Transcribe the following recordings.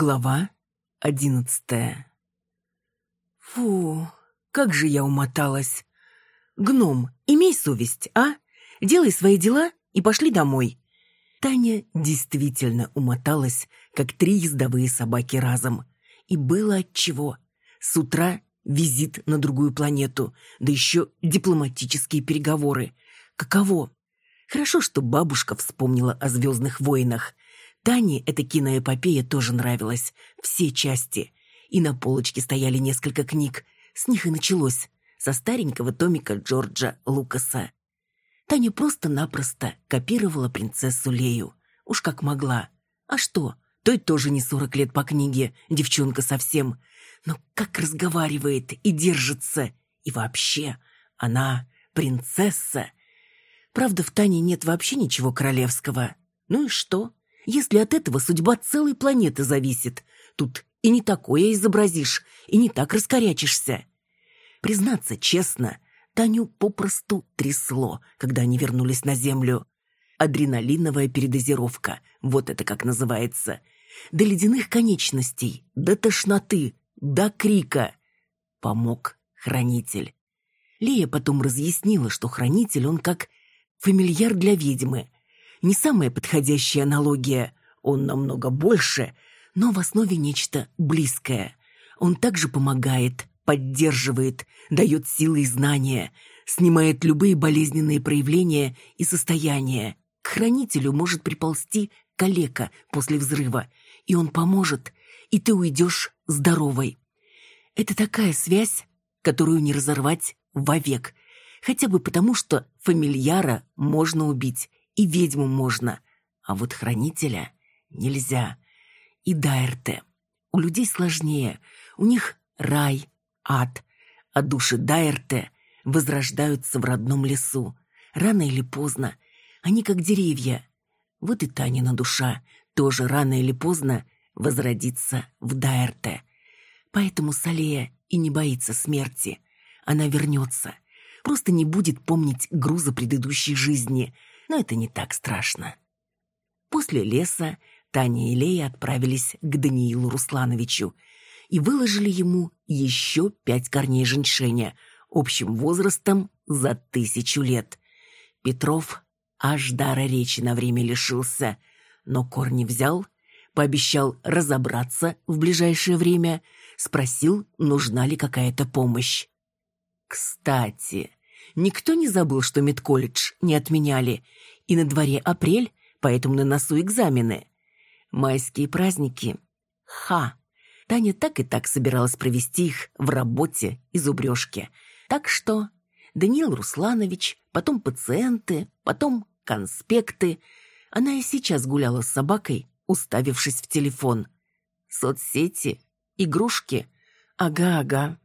Глава одиннадцатая Фу, как же я умоталась. Гном, имей совесть, а? Делай свои дела и пошли домой. Таня действительно умоталась, как три ездовые собаки разом. И было отчего. С утра визит на другую планету, да еще дипломатические переговоры. Каково? Хорошо, что бабушка вспомнила о «Звездных войнах». Тане эта киноэпопея тоже нравилась, все части. И на полочке стояли несколько книг. С них и началось, со старенького томика Джорджа Лукаса. Таня просто-напросто копировала принцессу Лею. Уж как могла. А что? Той тоже не сорок лет по книге, девчонка совсем. Но как разговаривает и держится. И вообще, она принцесса. Правда, в Тане нет вообще ничего королевского. Ну и что? Если от этого судьба целой планеты зависит. Тут и не такое изобразишь, и не так раскорячишься. Признаться честно, Таню попросту трясло, когда они вернулись на Землю. Адреналиновая передозировка, вот это как называется. До ледяных конечностей, до тошноты, до крика. Помог хранитель. Лея потом разъяснила, что хранитель он как фамильяр для ведьмы – не самая подходящая аналогия. Он намного больше, но в основе нечто близкое. Он также помогает, поддерживает, дает силы и знания, снимает любые болезненные проявления и состояния. К хранителю может приползти калека после взрыва, и он поможет, и ты уйдешь здоровой. Это такая связь, которую не разорвать вовек, хотя бы потому, что фамильяра можно убить, и ведьму можно, а вот хранителя нельзя. И Дайрте. У людей сложнее. У них рай, ад, а души Дайрте возрождаются в родном лесу. Рано или поздно. Они как деревья. Вот и Танина душа тоже рано или поздно возродится в Дайрте. Поэтому Салея и не боится смерти. Она вернется. Просто не будет помнить груза предыдущей жизни – но это не так страшно. После леса Таня и Лея отправились к Даниилу Руслановичу и выложили ему еще пять корней женьшеня, общим возрастом за тысячу лет. Петров аж дара речи на время лишился, но корни взял, пообещал разобраться в ближайшее время, спросил, нужна ли какая-то помощь. Кстати, Никто не забыл, что медколледж не отменяли, и на дворе апрель, поэтому на носу экзамены. Майские праздники. Ха! Таня так и так собиралась провести их в работе и зубрежке. Так что Даниил Русланович, потом пациенты, потом конспекты. Она и сейчас гуляла с собакой, уставившись в телефон. Соцсети, игрушки. Ага-ага.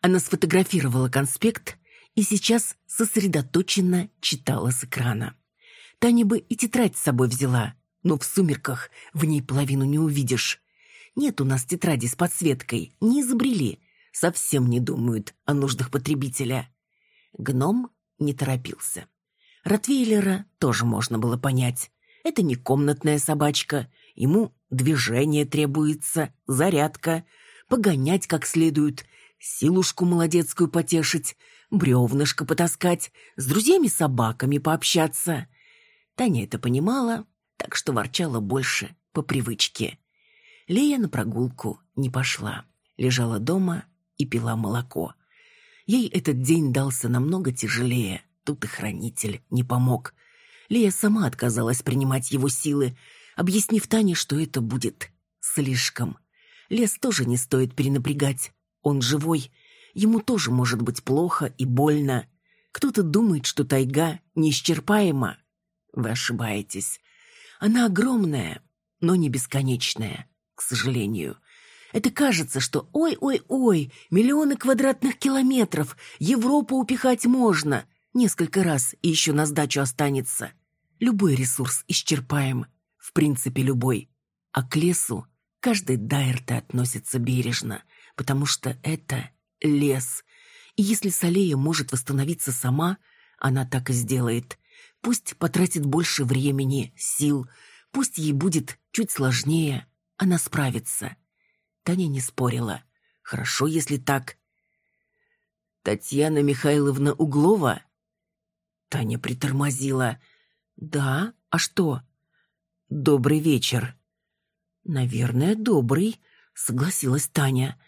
Она сфотографировала конспект и сейчас сосредоточенно читала с экрана. Таня бы и тетрадь с собой взяла, но в сумерках в ней половину не увидишь. Нет у нас тетради с подсветкой, не изобрели. Совсем не думают о нуждах потребителя. Гном не торопился. Ротвейлера тоже можно было понять. Это не комнатная собачка. Ему движение требуется, зарядка, погонять как следует, силушку молодецкую потешить, бревнышко потаскать, с друзьями-собаками пообщаться. Таня это понимала, так что ворчала больше по привычке. Лея на прогулку не пошла, лежала дома и пила молоко. Ей этот день дался намного тяжелее, тут и хранитель не помог. Лея сама отказалась принимать его силы, объяснив Тане, что это будет слишком. Лес тоже не стоит перенапрягать, он живой, ему тоже может быть плохо и больно. Кто-то думает, что тайга неисчерпаема. Вы ошибаетесь. Она огромная, но не бесконечная, к сожалению. Это кажется, что ой-ой-ой, миллионы квадратных километров, Европу упихать можно. Несколько раз и еще на сдачу останется. Любой ресурс исчерпаем, в принципе любой. А к лесу каждый дайрте относится бережно, потому что это лес. И если Салея может восстановиться сама, она так и сделает. Пусть потратит больше времени, сил, пусть ей будет чуть сложнее. она справится. Таня не спорила. Хорошо, если так. Татьяна Михайловна Углова? Таня притормозила. Да, а что? Добрый вечер. Наверное, добрый, согласилась Таня.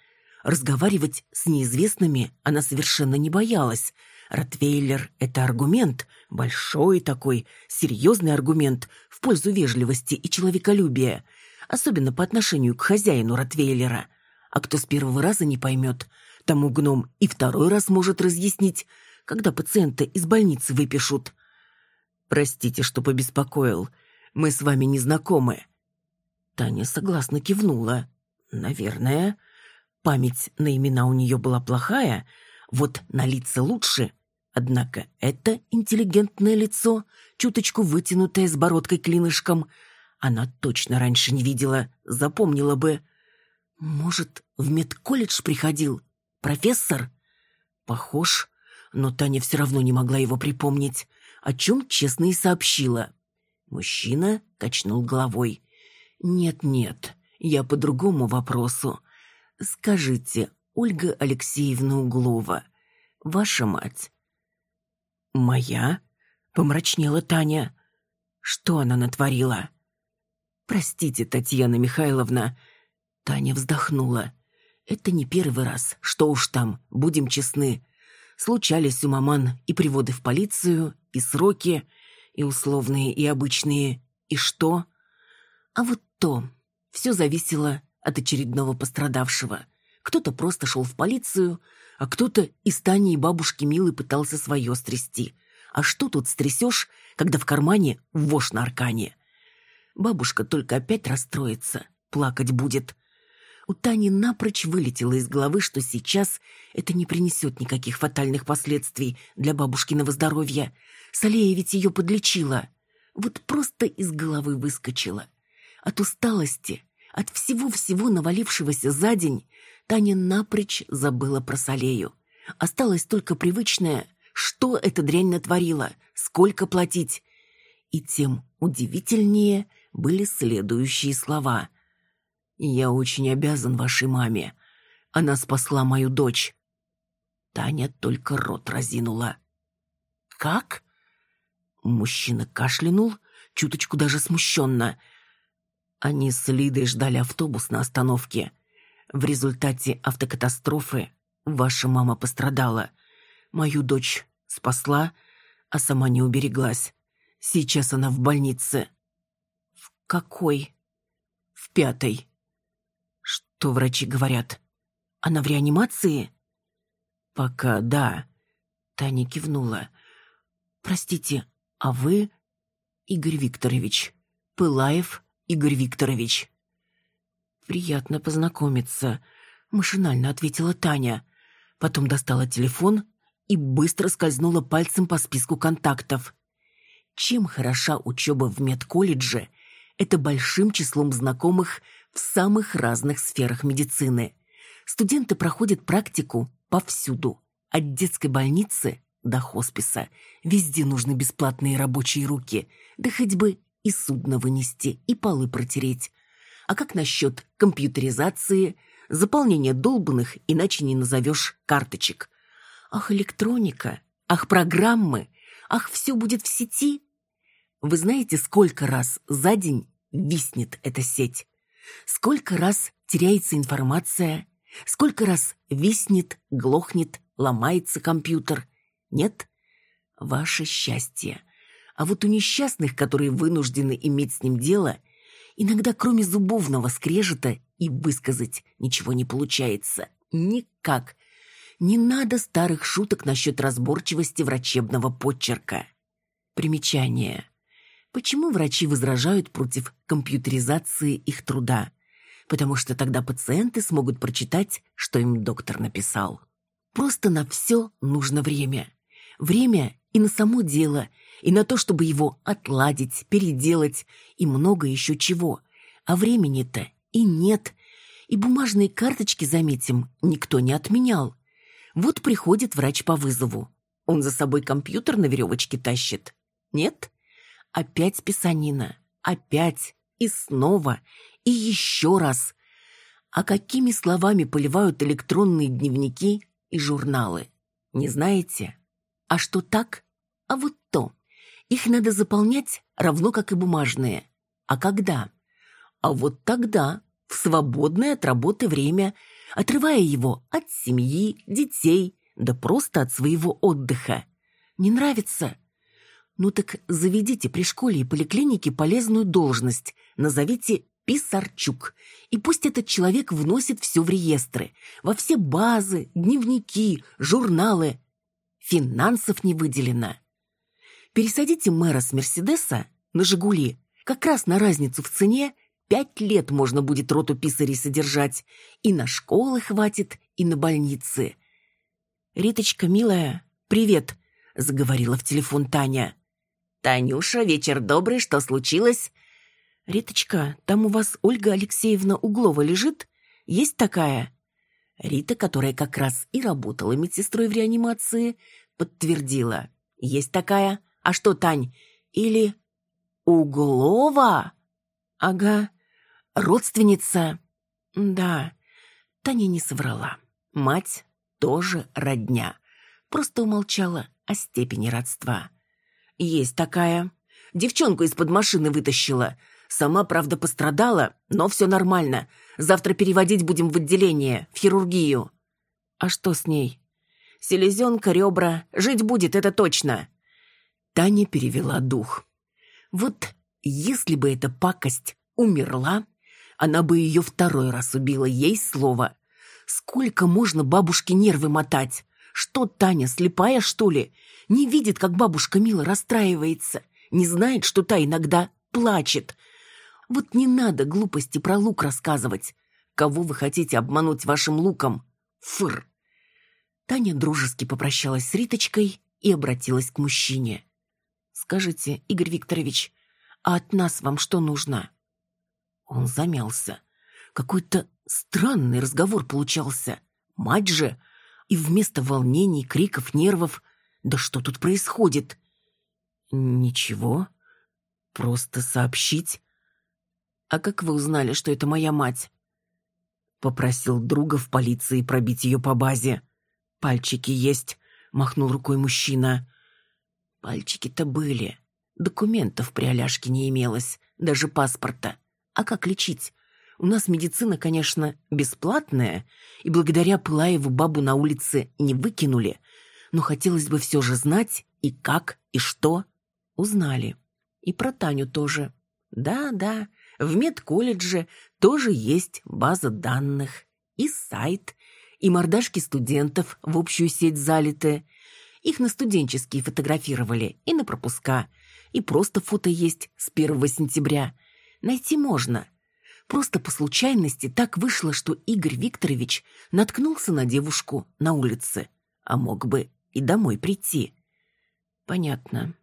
Разговаривать с неизвестными она совершенно не боялась. Ротвейлер — это аргумент, большой такой, серьезный аргумент в пользу вежливости и человеколюбия, особенно по отношению к хозяину Ротвейлера. А кто с первого раза не поймет, тому гном и второй раз может разъяснить, когда пациента из больницы выпишут. «Простите, что побеспокоил. Мы с вами не знакомы». Таня согласно кивнула. «Наверное». Память на имена у нее была плохая, вот на лица лучше. Однако это интеллигентное лицо, чуточку вытянутое с бородкой клинышком, она точно раньше не видела, запомнила бы. Может, в медколледж приходил? Профессор? Похож, но Таня все равно не могла его припомнить, о чем честно и сообщила. Мужчина качнул головой. «Нет-нет, я по другому вопросу. Скажите, Ольга Алексеевна Углова, ваша мать?» «Моя?» — помрачнела Таня. «Что она натворила?» «Простите, Татьяна Михайловна». Таня вздохнула. «Это не первый раз, что уж там, будем честны. Случались у маман и приводы в полицию, и сроки, и условные, и обычные. И что? А вот то. Все зависело от очередного пострадавшего. Кто-то просто шел в полицию, а кто-то из Тани и бабушки Милы пытался свое стрясти. А что тут стрясешь, когда в кармане вошь на аркане? Бабушка только опять расстроится, плакать будет. У Тани напрочь вылетело из головы, что сейчас это не принесет никаких фатальных последствий для бабушкиного здоровья. Салея ведь ее подлечила. Вот просто из головы выскочила. От усталости, от всего-всего навалившегося за день, Таня напрочь забыла про Салею. Осталось только привычное, что эта дрянь натворила, сколько платить. И тем удивительнее были следующие слова. «Я очень обязан вашей маме. Она спасла мою дочь». Таня только рот разинула. «Как?» Мужчина кашлянул, чуточку даже смущенно – они с Лидой ждали автобус на остановке. В результате автокатастрофы ваша мама пострадала. Мою дочь спасла, а сама не убереглась. Сейчас она в больнице. В какой? В пятой. Что врачи говорят? Она в реанимации? Пока да. Таня кивнула. Простите, а вы, Игорь Викторович, Пылаев Игорь Викторович. «Приятно познакомиться», — машинально ответила Таня. Потом достала телефон и быстро скользнула пальцем по списку контактов. Чем хороша учеба в медколледже, это большим числом знакомых в самых разных сферах медицины. Студенты проходят практику повсюду, от детской больницы до хосписа. Везде нужны бесплатные рабочие руки, да хоть бы и судно вынести, и полы протереть. А как насчет компьютеризации, заполнения долбанных, иначе не назовешь, карточек? Ах, электроника, ах, программы, ах, все будет в сети? Вы знаете, сколько раз за день виснет эта сеть? Сколько раз теряется информация? Сколько раз виснет, глохнет, ломается компьютер? Нет? Ваше счастье. А вот у несчастных, которые вынуждены иметь с ним дело, иногда кроме зубовного скрежета и высказать ничего не получается. Никак. Не надо старых шуток насчет разборчивости врачебного подчерка. Примечание. Почему врачи возражают против компьютеризации их труда? Потому что тогда пациенты смогут прочитать, что им доктор написал. Просто на все нужно время. Время и на само дело – и на то, чтобы его отладить, переделать и много еще чего. А времени-то и нет. И бумажные карточки, заметим, никто не отменял. Вот приходит врач по вызову. Он за собой компьютер на веревочке тащит. Нет? Опять писанина. Опять. И снова. и еще раз. А какими словами поливают электронные дневники и журналы? Не знаете? А что так? А вот то. Их надо заполнять равно как и бумажные. А когда? А вот тогда, в свободное от работы время, отрывая его от семьи, детей, да просто от своего отдыха. Не нравится? Ну так заведите при школе и поликлинике полезную должность, назовите Писарчук, и пусть этот человек вносит все в реестры, во все базы, дневники, журналы. Финансов не выделено. Пересадите мэра с Мерседеса на «Жигули», как раз на разницу в цене пять лет можно будет роту писарей содержать. И на школы хватит, и на больницы. «Риточка, милая, привет», — заговорила в телефон Таня. «Танюша, вечер добрый, что случилось?» «Риточка, там у вас Ольга Алексеевна Углова лежит? Есть такая?» Рита, которая как раз и работала медсестрой в реанимации, подтвердила. «Есть такая. А что, Тань? Или...» «Углова?» «Ага. Родственница?» «Да». Таня не соврала. Мать тоже родня. Просто умолчала о степени родства. «Есть такая. Девчонку из-под машины вытащила. Сама, правда, пострадала, но все нормально. Завтра переводить будем в отделение, в хирургию». «А что с ней?» «Селезенка, ребра. Жить будет, это точно». Таня перевела дух. «Вот если бы эта пакость умерла, она бы ее второй раз убила, ей слово. Сколько можно бабушке нервы мотать? Что, Таня, слепая, что ли? Не видит, как бабушка мило расстраивается. Не знает, что та иногда плачет. Вот не надо глупости про лук рассказывать. Кого вы хотите обмануть вашим луком? Фыр. Таня дружески попрощалась с Риточкой и обратилась к мужчине. «Скажите, Игорь Викторович, а от нас вам что нужно?» Он замялся. Какой-то странный разговор получался. Мать же! И вместо волнений, криков, нервов... Да что тут происходит? Ничего. Просто сообщить. А как вы узнали, что это моя мать? Попросил друга в полиции пробить ее по базе. Пальчики есть, махнул рукой мужчина. Пальчики-то были. Документов при Аляшке не имелось, даже паспорта. А как лечить? У нас медицина, конечно, бесплатная, и благодаря Пылаеву бабу на улице не выкинули, но хотелось бы все же знать и как, и что. Узнали. И про Таню тоже. Да-да, в медколледже тоже есть база данных, и сайт, и мордашки студентов в общую сеть залиты. Их на студенческие фотографировали, и на пропуска, и просто фото есть с 1 сентября. Найти можно. Просто по случайности так вышло, что Игорь Викторович наткнулся на девушку на улице, а мог бы и домой прийти. Понятно.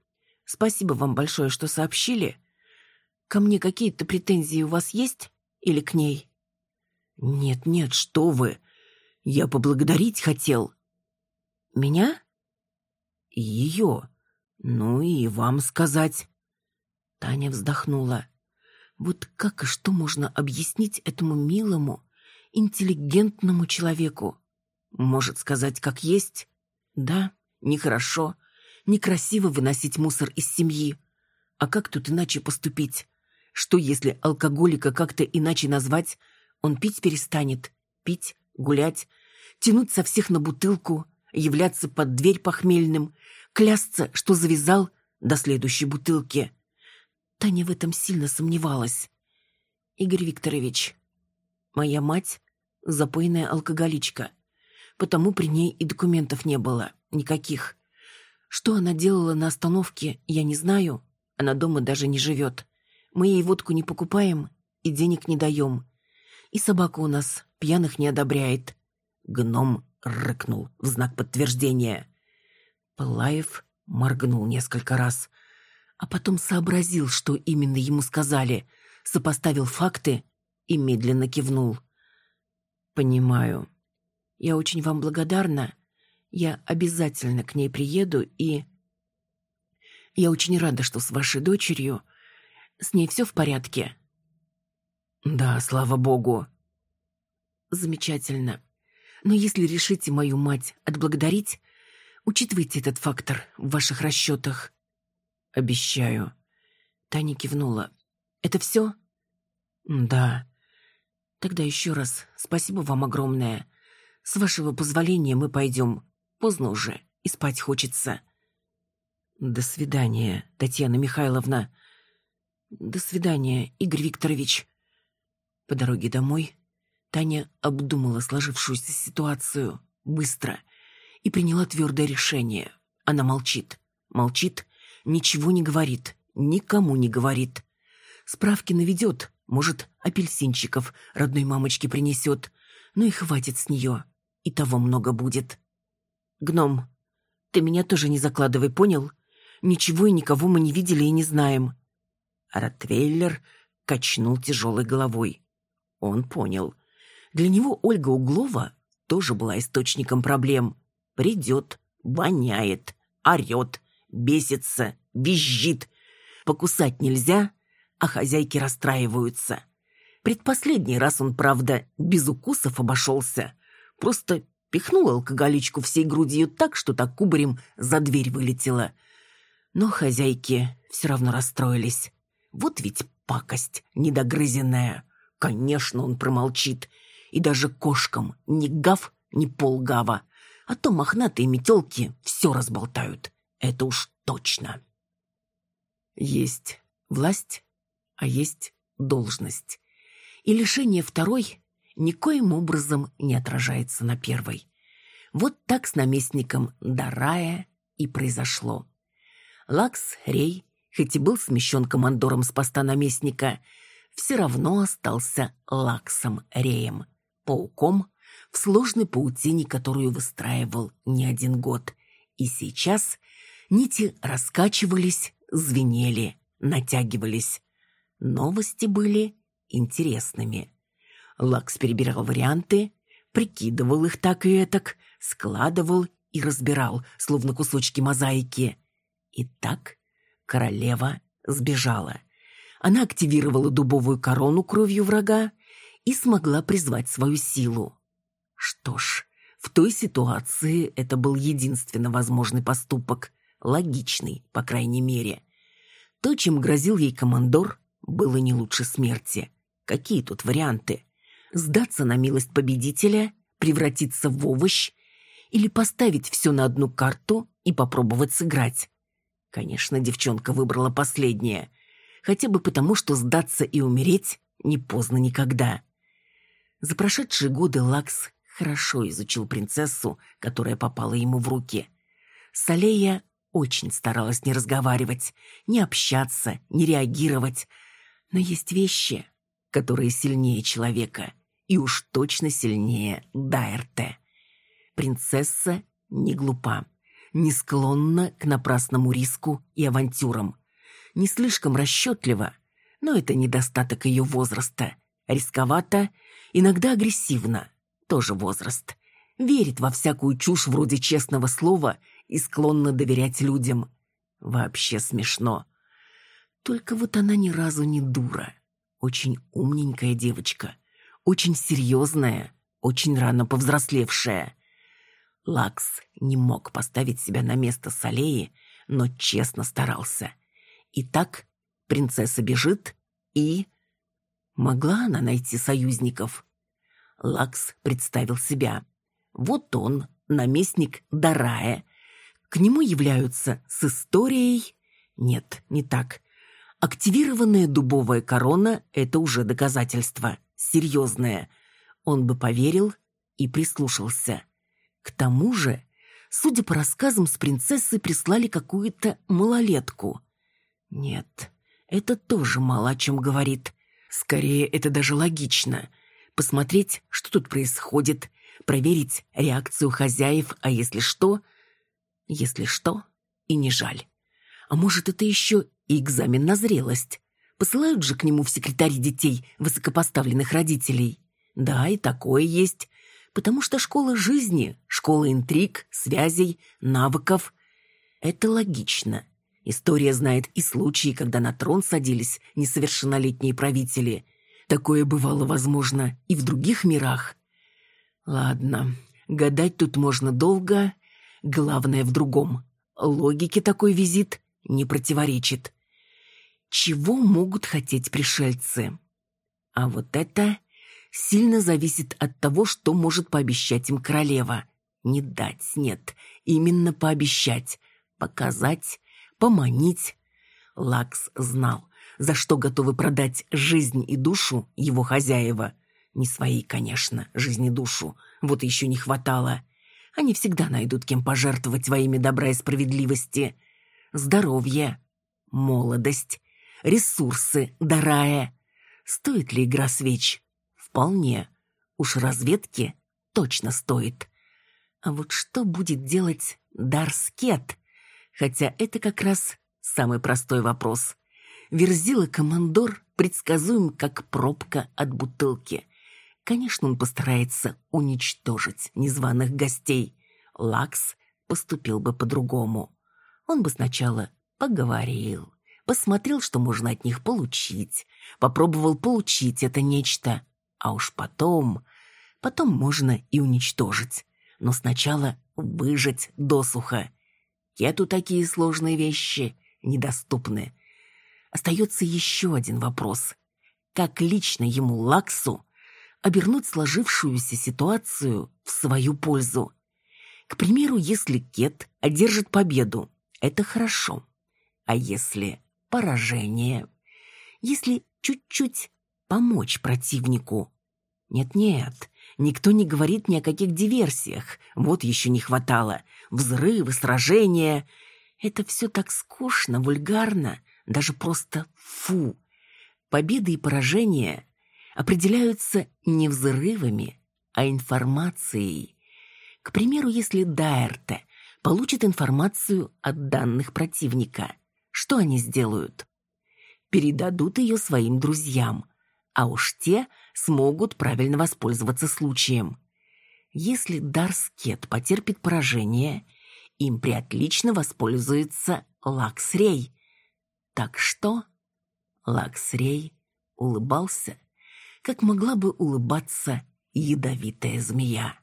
Спасибо вам большое, что сообщили. Ко мне какие-то претензии у вас есть? Или к ней? Нет, нет, что вы. Я поблагодарить хотел. Меня? Ее. Ну и вам сказать. Таня вздохнула. Вот как и что можно объяснить этому милому, интеллигентному человеку? Может сказать, как есть? Да, нехорошо, некрасиво выносить мусор из семьи. А как тут иначе поступить? Что, если алкоголика как-то иначе назвать, он пить перестанет, пить, гулять, тянуть со всех на бутылку, являться под дверь похмельным, клясться, что завязал до следующей бутылки. Таня в этом сильно сомневалась. Игорь Викторович, моя мать — запойная алкоголичка, потому при ней и документов не было, никаких. Что она делала на остановке, я не знаю. Она дома даже не живет. Мы ей водку не покупаем и денег не даем. И собака у нас пьяных не одобряет. Гном рыкнул в знак подтверждения. Пылаев моргнул несколько раз, а потом сообразил, что именно ему сказали, сопоставил факты и медленно кивнул. «Понимаю. Я очень вам благодарна. Я обязательно к ней приеду и...» «Я очень рада, что с вашей дочерью... С ней все в порядке?» Да, слава богу. Замечательно. Но если решите мою мать отблагодарить, учитывайте этот фактор в ваших расчетах. Обещаю. Таня кивнула. Это все? Да. Тогда еще раз спасибо вам огромное. С вашего позволения мы пойдем. Поздно уже, и спать хочется. До свидания, Татьяна Михайловна. До свидания, Игорь Викторович. По дороге домой Таня обдумала сложившуюся ситуацию быстро и приняла твердое решение. Она молчит. Молчит, ничего не говорит, никому не говорит. Справки наведет, может, апельсинчиков родной мамочке принесет. Ну и хватит с нее. И того много будет. Гном, ты меня тоже не закладывай, понял? Ничего и никого мы не видели и не знаем. Ротвейлер качнул тяжелой головой. Он понял. Для него Ольга Углова тоже была источником проблем. Придет, воняет, орет, бесится, визжит. Покусать нельзя, а хозяйки расстраиваются. Предпоследний раз он, правда, без укусов обошелся. Просто пихнул алкоголичку всей грудью так, что так кубарем за дверь вылетела. Но хозяйки все равно расстроились. Вот ведь пакость недогрызенная. Конечно, он промолчит. И даже кошкам ни гав, ни полгава. А то мохнатые метелки все разболтают. Это уж точно. Есть власть, а есть должность. И лишение второй никоим образом не отражается на первой. Вот так с наместником Дарая и произошло. Лакс Рей, хоть и был смещен командором с поста наместника, все равно остался Лаксом Реем, пауком в сложной паутине, которую выстраивал не один год. И сейчас нити раскачивались, звенели, натягивались. Новости были интересными. Лакс перебирал варианты, прикидывал их так и этак, складывал и разбирал, словно кусочки мозаики. И так королева сбежала. Она активировала дубовую корону кровью врага и смогла призвать свою силу. Что ж, в той ситуации это был единственно возможный поступок, логичный, по крайней мере. То, чем грозил ей командор, было не лучше смерти. Какие тут варианты? Сдаться на милость победителя, превратиться в овощ или поставить все на одну карту и попробовать сыграть? Конечно, девчонка выбрала последнее. Хотя бы потому, что сдаться и умереть не поздно никогда. За прошедшие годы Лакс хорошо изучил принцессу, которая попала ему в руки. Салея очень старалась не разговаривать, не общаться, не реагировать. Но есть вещи, которые сильнее человека, и уж точно сильнее Дайрте. Принцесса не глупа, не склонна к напрасному риску и авантюрам, не слишком расчетлива, но это недостаток ее возраста. Рисковато, иногда агрессивно, тоже возраст. Верит во всякую чушь вроде честного слова и склонна доверять людям. Вообще смешно. Только вот она ни разу не дура. Очень умненькая девочка. Очень серьезная, очень рано повзрослевшая. Лакс не мог поставить себя на место Салеи, но честно старался. И так принцесса бежит, и... Могла она найти союзников? Лакс представил себя. Вот он, наместник Дарая, к нему являются с историей... Нет, не так. Активированная дубовая корона — это уже доказательство. Серьезное. Он бы поверил и прислушался. К тому же, судя по рассказам, с принцессой прислали какую-то малолетку. Нет, это тоже мало о чем говорит. Скорее, это даже логично. Посмотреть, что тут происходит, проверить реакцию хозяев, а если что, если что, и не жаль. А может, это еще и экзамен на зрелость. Посылают же к нему в секретари детей высокопоставленных родителей. Да, и такое есть. Потому что школа жизни, школа интриг, связей, навыков. Это логично. История знает и случаи, когда на трон садились несовершеннолетние правители. Такое бывало, возможно, и в других мирах. Ладно, гадать тут можно долго, главное в другом. Логике такой визит не противоречит. Чего могут хотеть пришельцы? А вот это сильно зависит от того, что может пообещать им королева. Не дать, нет, именно пообещать, показать, поманить. Лакс знал, за что готовы продать жизнь и душу его хозяева. Не свои, конечно, жизнь и душу, вот еще не хватало. Они всегда найдут, кем пожертвовать во имя добра и справедливости. Здоровье, молодость, ресурсы, дарая. Стоит ли игра свеч? Вполне. Уж разведки точно стоит. А вот что будет делать Дарскет? Хотя это как раз самый простой вопрос. Верзила командор предсказуем, как пробка от бутылки. Конечно, он постарается уничтожить незваных гостей. Лакс поступил бы по-другому. Он бы сначала поговорил, посмотрел, что можно от них получить, попробовал получить это нечто, а уж потом... Потом можно и уничтожить. Но сначала выжать досуха. Кету такие сложные вещи недоступны. Остается еще один вопрос. Как лично ему, Лаксу, обернуть сложившуюся ситуацию в свою пользу? К примеру, если Кет одержит победу, это хорошо. А если поражение? Если чуть-чуть помочь противнику? Нет-нет, никто не говорит ни о каких диверсиях. Вот еще не хватало. Взрывы, сражения. Это все так скучно, вульгарно, даже просто фу. Победы и поражения определяются не взрывами, а информацией. К примеру, если Дайерте получит информацию от данных противника, что они сделают? Передадут ее своим друзьям, а уж те смогут правильно воспользоваться случаем. Если Дарскет потерпит поражение, им приотлично воспользуется Лаксрей, так что Лаксрей улыбался, как могла бы улыбаться ядовитая змея.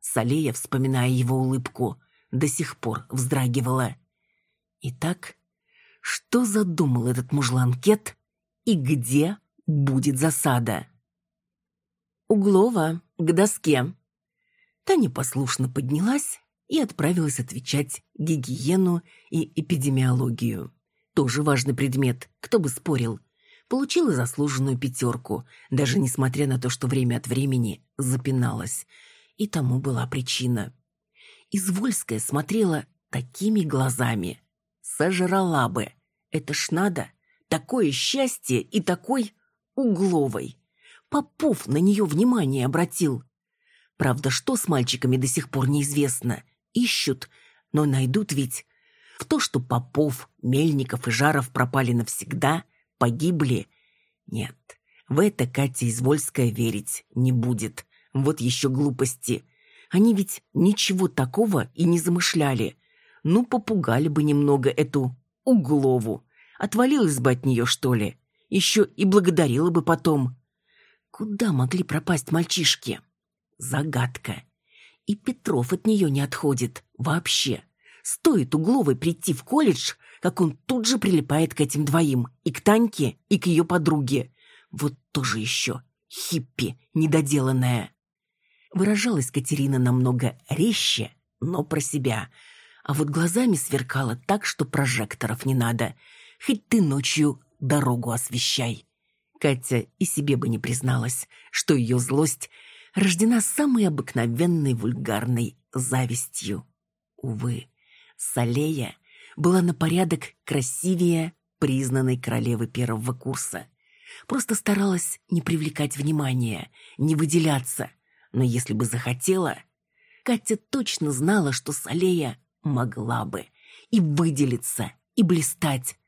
Салея, вспоминая его улыбку, до сих пор вздрагивала. Итак, что задумал этот мужланкет и где будет засада? Углова, к доске. Таня послушно поднялась и отправилась отвечать гигиену и эпидемиологию. Тоже важный предмет, кто бы спорил. Получила заслуженную пятерку, даже несмотря на то, что время от времени запиналась. И тому была причина. Извольская смотрела такими глазами. Сожрала бы. Это ж надо. Такое счастье и такой угловой. Попов на нее внимание обратил. Правда, что с мальчиками до сих пор неизвестно. Ищут, но найдут ведь. В то, что Попов, Мельников и Жаров пропали навсегда, погибли, нет, в это Катя Извольская верить не будет. Вот еще глупости. Они ведь ничего такого и не замышляли. Ну, попугали бы немного эту Углову. Отвалилась бы от нее, что ли. Еще и благодарила бы потом. Куда могли пропасть мальчишки? Загадка. И Петров от нее не отходит. Вообще. Стоит Угловой прийти в колледж, как он тут же прилипает к этим двоим, и к Таньке, и к ее подруге. Вот тоже еще хиппи недоделанная. Выражалась Катерина намного резче, но про себя. А вот глазами сверкала так, что прожекторов не надо. Хоть ты ночью дорогу освещай. Катя и себе бы не призналась, что ее злость рождена самой обыкновенной вульгарной завистью. Увы, Салея была на порядок красивее признанной королевы первого курса. Просто старалась не привлекать внимания, не выделяться. Но если бы захотела, Катя точно знала, что Салея могла бы и выделиться, и блистать.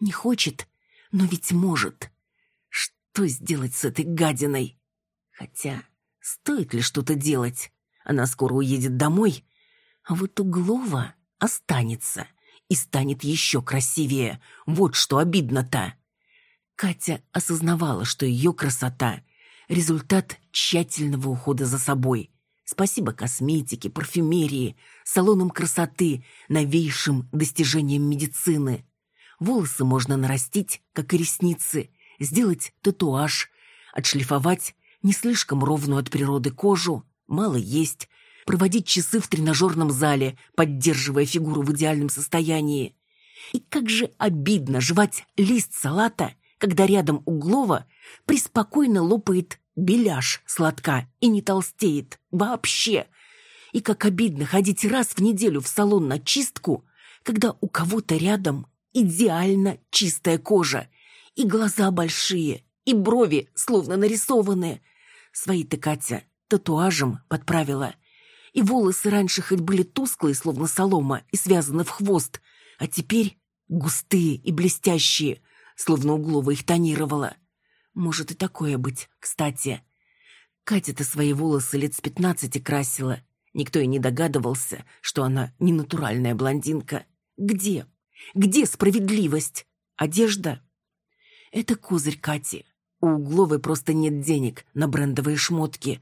Не хочет, но ведь может. Что сделать с этой гадиной? Хотя, стоит ли что-то делать? Она скоро уедет домой. А вот Углова останется и станет еще красивее. Вот что обидно-то. Катя осознавала, что ее красота – результат тщательного ухода за собой. Спасибо косметике, парфюмерии, салонам красоты, новейшим достижениям медицины. Волосы можно нарастить, как и ресницы, сделать татуаж, отшлифовать не слишком ровную от природы кожу, мало есть, проводить часы в тренажерном зале, поддерживая фигуру в идеальном состоянии. И как же обидно жевать лист салата, когда рядом углова приспокойно лопает беляш сладка и не толстеет вообще. И как обидно ходить раз в неделю в салон на чистку, когда у кого-то рядом идеально чистая кожа, и глаза большие, и брови словно нарисованные. Свои-то Катя татуажем подправила. И волосы раньше хоть были тусклые, словно солома, и связаны в хвост, а теперь густые и блестящие, словно углова их тонировала. Может и такое быть, кстати. Катя-то свои волосы лет с пятнадцати красила. Никто и не догадывался, что она не натуральная блондинка. Где? Где справедливость? Одежда? Это козырь Кати. У Угловой просто нет денег на брендовые шмотки.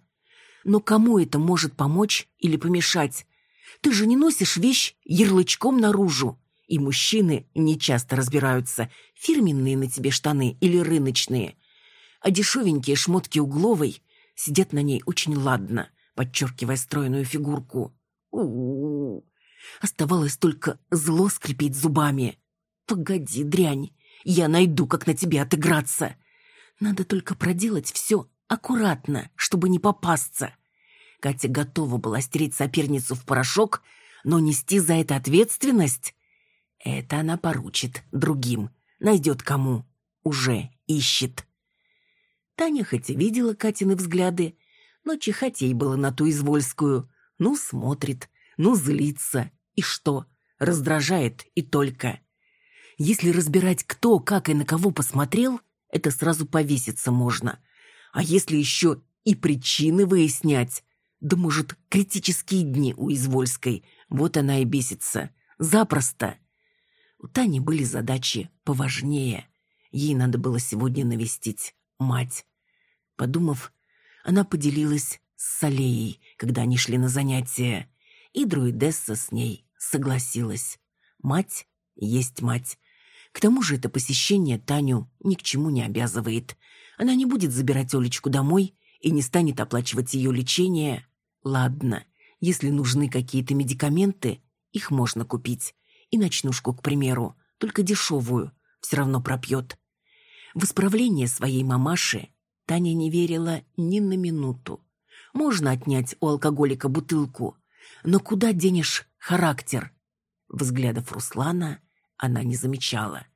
Но кому это может помочь или помешать? Ты же не носишь вещь ярлычком наружу. И мужчины не часто разбираются, фирменные на тебе штаны или рыночные а дешевенькие шмотки угловой сидят на ней очень ладно, подчеркивая стройную фигурку. у у, -у. Оставалось только зло скрипеть зубами. «Погоди, дрянь, я найду, как на тебе отыграться. Надо только проделать все аккуратно, чтобы не попасться». Катя готова была стереть соперницу в порошок, но нести за это ответственность — это она поручит другим, найдет кому. Уже ищет. Таня хоть и видела Катины взгляды, но чихать ей было на ту извольскую. Ну, смотрит, ну, злится. И что? Раздражает и только. Если разбирать, кто, как и на кого посмотрел, это сразу повеситься можно. А если еще и причины выяснять, да, может, критические дни у Извольской, вот она и бесится. Запросто. У Тани были задачи поважнее. Ей надо было сегодня навестить мать. Подумав, она поделилась с Салеей, когда они шли на занятия, и друидесса с ней согласилась. Мать есть мать. К тому же это посещение Таню ни к чему не обязывает. Она не будет забирать Олечку домой и не станет оплачивать ее лечение. Ладно, если нужны какие-то медикаменты, их можно купить. И ночнушку, к примеру, только дешевую, все равно пропьет. В исправление своей мамаши Таня не верила ни на минуту. Можно отнять у алкоголика бутылку, но куда денешь характер? Взглядов Руслана она не замечала.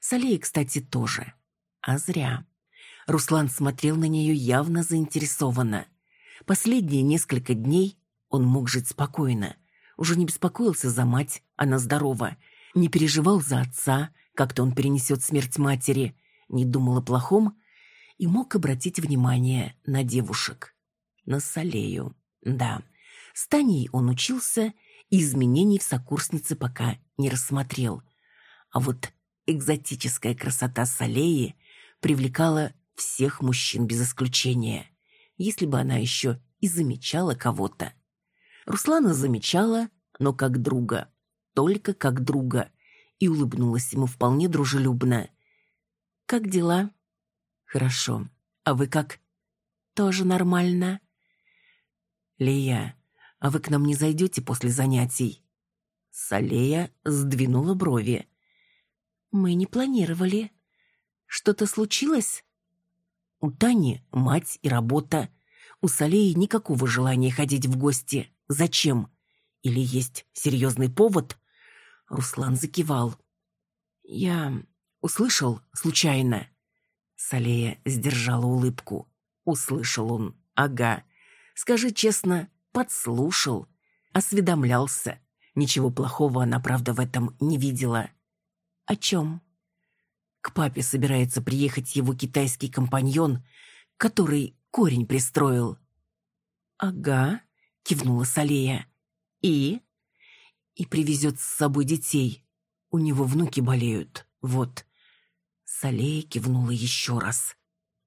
Салея, кстати, тоже. А зря. Руслан смотрел на нее явно заинтересованно. Последние несколько дней он мог жить спокойно. Уже не беспокоился за мать, она здорова. Не переживал за отца, как-то он перенесет смерть матери. Не думал о плохом, и мог обратить внимание на девушек. На Салею, да. С Таней он учился и изменений в сокурснице пока не рассмотрел. А вот экзотическая красота Салеи привлекала всех мужчин без исключения, если бы она еще и замечала кого-то. Руслана замечала, но как друга, только как друга, и улыбнулась ему вполне дружелюбно. «Как дела?» «Хорошо. А вы как?» «Тоже нормально». «Лея, а вы к нам не зайдете после занятий?» Салея сдвинула брови. «Мы не планировали. Что-то случилось?» У Тани мать и работа. У Салеи никакого желания ходить в гости. Зачем? Или есть серьезный повод? Руслан закивал. «Я услышал случайно». Салея сдержала улыбку. Услышал он. Ага. Скажи честно, подслушал. Осведомлялся. Ничего плохого она, правда, в этом не видела. О чем? К папе собирается приехать его китайский компаньон, который корень пристроил. Ага, кивнула Салея. И? И привезет с собой детей. У него внуки болеют. Вот. Салея кивнула еще раз.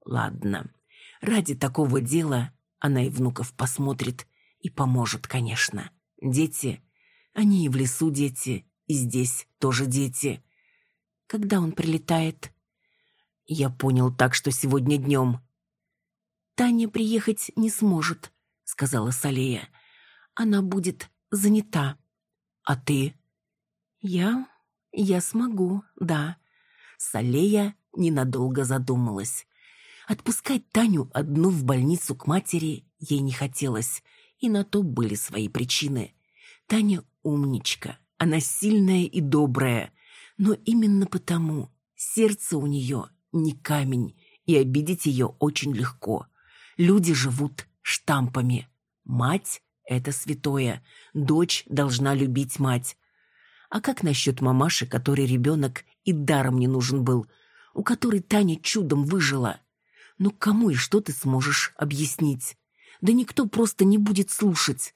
Ладно, ради такого дела она и внуков посмотрит и поможет, конечно. Дети, они и в лесу дети, и здесь тоже дети. Когда он прилетает? Я понял так, что сегодня днем. Таня приехать не сможет, сказала Салея. Она будет занята. А ты? Я? Я смогу, да. Салея ненадолго задумалась. Отпускать Таню одну в больницу к матери ей не хотелось, и на то были свои причины. Таня умничка, она сильная и добрая, но именно потому сердце у нее не камень, и обидеть ее очень легко. Люди живут штампами. Мать — это святое, дочь должна любить мать. А как насчет мамаши, которой ребенок и даром не нужен был, у которой Таня чудом выжила? Ну кому и что ты сможешь объяснить? Да никто просто не будет слушать.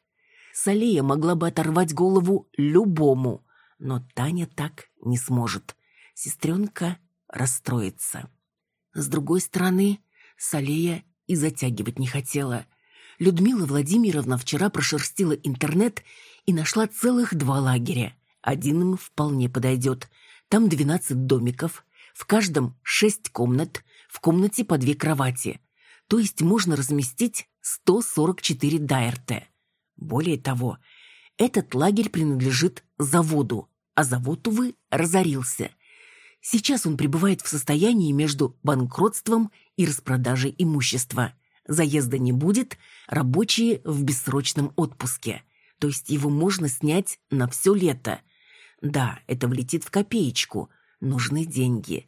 Салея могла бы оторвать голову любому, но Таня так не сможет. Сестренка расстроится. С другой стороны, Салея и затягивать не хотела. Людмила Владимировна вчера прошерстила интернет и нашла целых два лагеря. Один им вполне подойдет. Там двенадцать домиков, в каждом шесть комнат, в комнате по две кровати. То есть можно разместить 144 дайрте. Более того, этот лагерь принадлежит заводу, а завод, увы, разорился – Сейчас он пребывает в состоянии между банкротством и распродажей имущества. Заезда не будет, рабочие в бессрочном отпуске. То есть его можно снять на все лето. Да, это влетит в копеечку. Нужны деньги.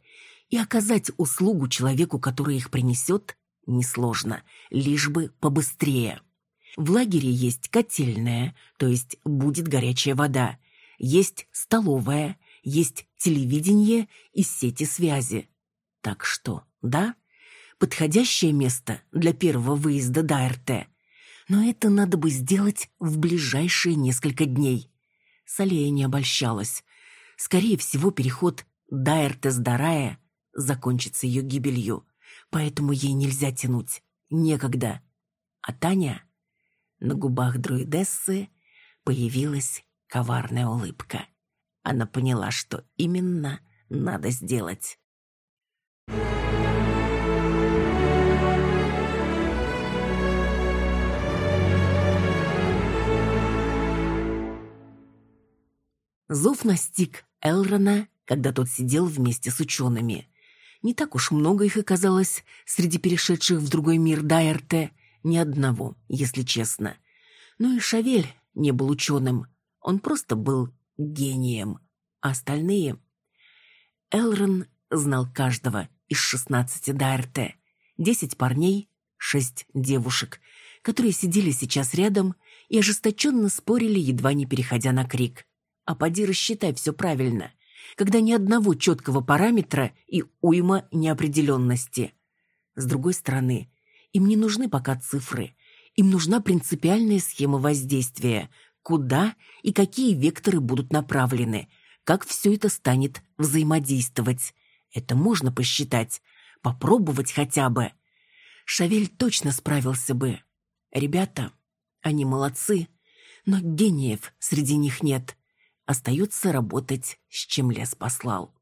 И оказать услугу человеку, который их принесет, несложно, лишь бы побыстрее. В лагере есть котельная, то есть будет горячая вода. Есть столовая, есть телевидение и сети связи. Так что, да, подходящее место для первого выезда до РТ. Но это надо бы сделать в ближайшие несколько дней. Салея не обольщалась. Скорее всего, переход до РТ с Дарая закончится ее гибелью. Поэтому ей нельзя тянуть. Некогда. А Таня... На губах друидессы появилась коварная улыбка. Она поняла, что именно надо сделать. Зов настиг Элрона, когда тот сидел вместе с учеными. Не так уж много их оказалось среди перешедших в другой мир Дайерте, ни одного, если честно. Но и Шавель не был ученым, он просто был гением, а остальные... Элрон знал каждого из шестнадцати Дайрте. Десять парней, шесть девушек, которые сидели сейчас рядом и ожесточенно спорили, едва не переходя на крик. А поди рассчитай все правильно, когда ни одного четкого параметра и уйма неопределенности. С другой стороны, им не нужны пока цифры, им нужна принципиальная схема воздействия, куда и какие векторы будут направлены, как все это станет взаимодействовать. Это можно посчитать, попробовать хотя бы. Шавель точно справился бы. Ребята, они молодцы, но гениев среди них нет. Остается работать, с чем лес послал.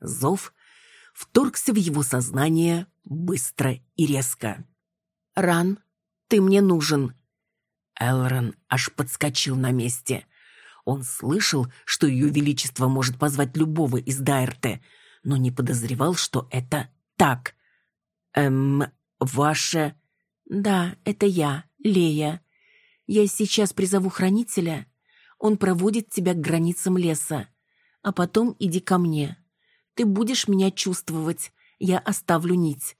Зов вторгся в его сознание быстро и резко. «Ран, ты мне нужен!» Элрон аж подскочил на месте. Он слышал, что ее величество может позвать любого из Дайрте, но не подозревал, что это так. «Эм, ваше...» «Да, это я, Лея. Я сейчас призову хранителя. Он проводит тебя к границам леса. А потом иди ко мне. Ты будешь меня чувствовать. Я оставлю нить».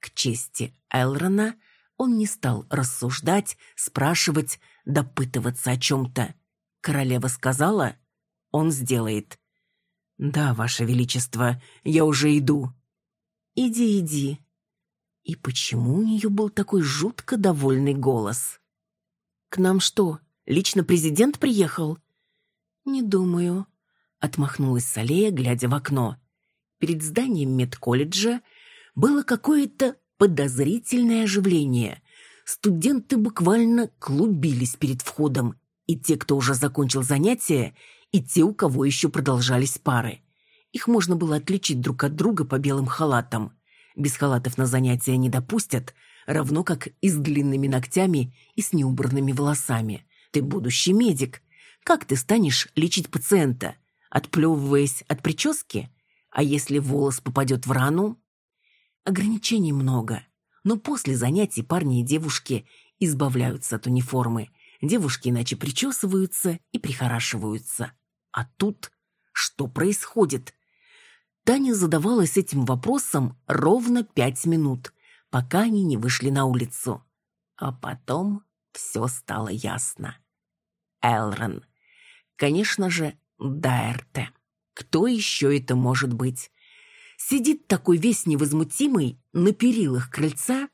К чести Элрона — он не стал рассуждать, спрашивать, допытываться о чем-то. Королева сказала, он сделает. «Да, Ваше Величество, я уже иду». «Иди, иди». И почему у нее был такой жутко довольный голос? «К нам что, лично президент приехал?» «Не думаю», — отмахнулась Салея, глядя в окно. перед зданием медколледжа было какое-то подозрительное оживление. Студенты буквально клубились перед входом, и те, кто уже закончил занятия, и те, у кого еще продолжались пары. Их можно было отличить друг от друга по белым халатам. Без халатов на занятия не допустят, равно как и с длинными ногтями и с неубранными волосами. Ты будущий медик. Как ты станешь лечить пациента? Отплевываясь от прически? А если волос попадет в рану? Ограничений много. Но после занятий парни и девушки избавляются от униформы. Девушки иначе причесываются и прихорашиваются. А тут что происходит? Таня задавалась этим вопросом ровно пять минут, пока они не вышли на улицу. А потом все стало ясно. Элрон. Конечно же, Дайрте. Кто еще это может быть? Сидит такой весь невозмутимый на перилах крыльца,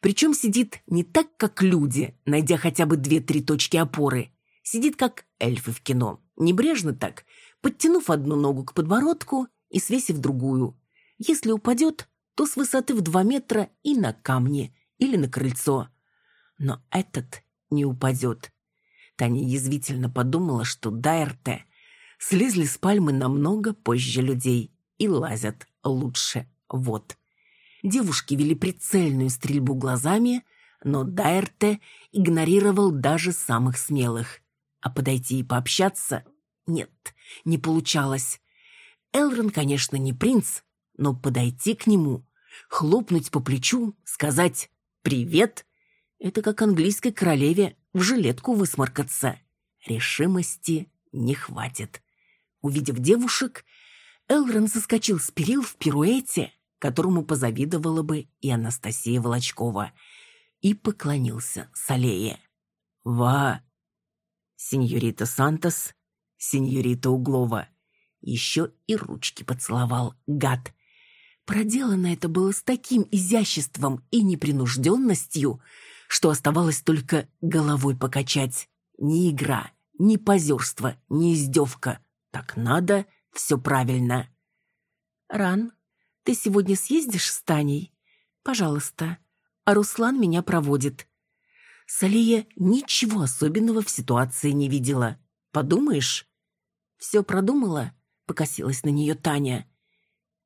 причем сидит не так, как люди, найдя хотя бы две-три точки опоры. Сидит, как эльфы в кино, небрежно так, подтянув одну ногу к подбородку и свесив другую. Если упадет, то с высоты в два метра и на камни или на крыльцо. Но этот не упадет. Таня язвительно подумала, что Дайрте слезли с пальмы намного позже людей и лазят лучше. Вот. Девушки вели прицельную стрельбу глазами, но Дайрте игнорировал даже самых смелых. А подойти и пообщаться нет, не получалось. Элрон, конечно, не принц, но подойти к нему, хлопнуть по плечу, сказать «привет» — это как английской королеве в жилетку высморкаться. Решимости не хватит. Увидев девушек, Элрон соскочил с перил в пируэте, которому позавидовала бы и Анастасия Волочкова, и поклонился Салее. «Ва!» Сеньорита Сантос, сеньорита Углова. Еще и ручки поцеловал, гад. Проделано это было с таким изяществом и непринужденностью, что оставалось только головой покачать. Ни игра, ни позерство, ни издевка. Так надо, все правильно. Ран, ты сегодня съездишь с Таней? Пожалуйста. А Руслан меня проводит. Салия ничего особенного в ситуации не видела. Подумаешь? Все продумала? Покосилась на нее Таня.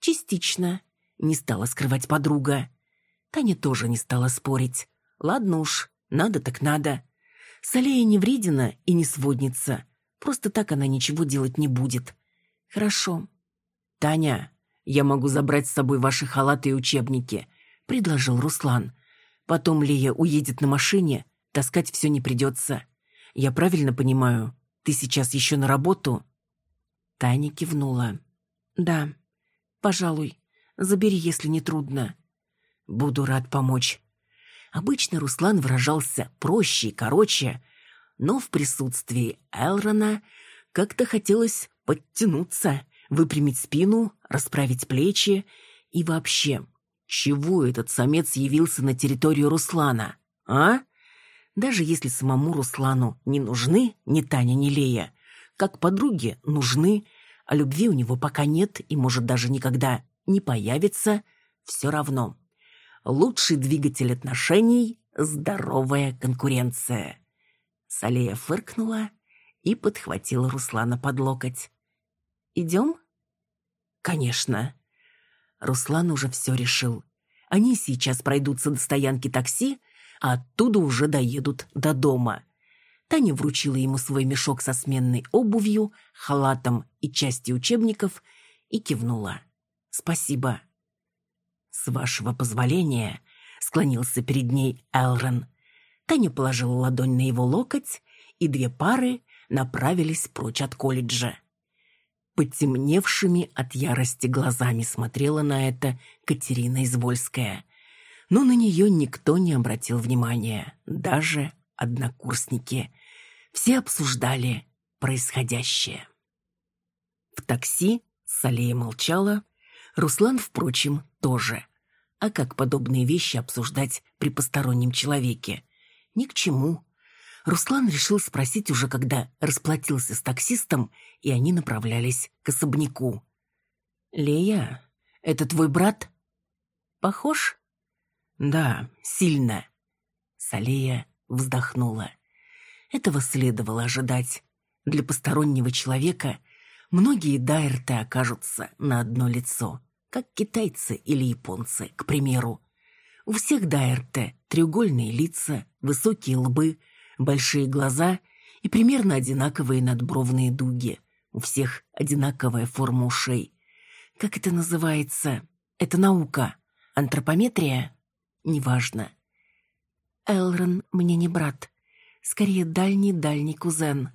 Частично. Не стала скрывать подруга. Таня тоже не стала спорить. Ладно уж, надо так надо. Салея не вредина и не сводница. Просто так она ничего делать не будет. Хорошо. Таня, я могу забрать с собой ваши халаты и учебники, предложил Руслан. Потом Лия уедет на машине, таскать все не придется. Я правильно понимаю, ты сейчас еще на работу? Таня кивнула. Да, пожалуй, забери, если не трудно. Буду рад помочь. Обычно Руслан выражался проще и короче, но в присутствии Элрона как-то хотелось подтянуться, выпрямить спину, расправить плечи и вообще, чего этот самец явился на территорию Руслана, а? Даже если самому Руслану не нужны ни Таня, ни Лея, как подруги нужны, а любви у него пока нет и, может, даже никогда не появится, все равно. Лучший двигатель отношений – здоровая конкуренция. Салея фыркнула и подхватила Руслана под локоть. «Идем?» «Конечно». Руслан уже все решил. Они сейчас пройдутся до стоянки такси, а оттуда уже доедут до дома. Таня вручила ему свой мешок со сменной обувью, халатом и частью учебников и кивнула. «Спасибо». «С вашего позволения», — склонился перед ней Элрон. Таня положила ладонь на его локоть, и две пары направились прочь от колледжа. Потемневшими от ярости глазами смотрела на это Катерина Извольская. Но на нее никто не обратил внимания, даже однокурсники. Все обсуждали происходящее. В такси Салея молчала, Руслан, впрочем, тоже. А как подобные вещи обсуждать при постороннем человеке? Ни к чему. Руслан решил спросить уже, когда расплатился с таксистом, и они направлялись к особняку. «Лея, Это твой брат?» «Похож?» «Да, сильно». Салея вздохнула. Этого следовало ожидать. Для постороннего человека многие дайрты окажутся на одно лицо, как китайцы или японцы, к примеру. У всех дайрте треугольные лица, высокие лбы, большие глаза и примерно одинаковые надбровные дуги. У всех одинаковая форма ушей. Как это называется? Это наука. Антропометрия? Неважно. Элрон мне не брат. Скорее, дальний-дальний кузен.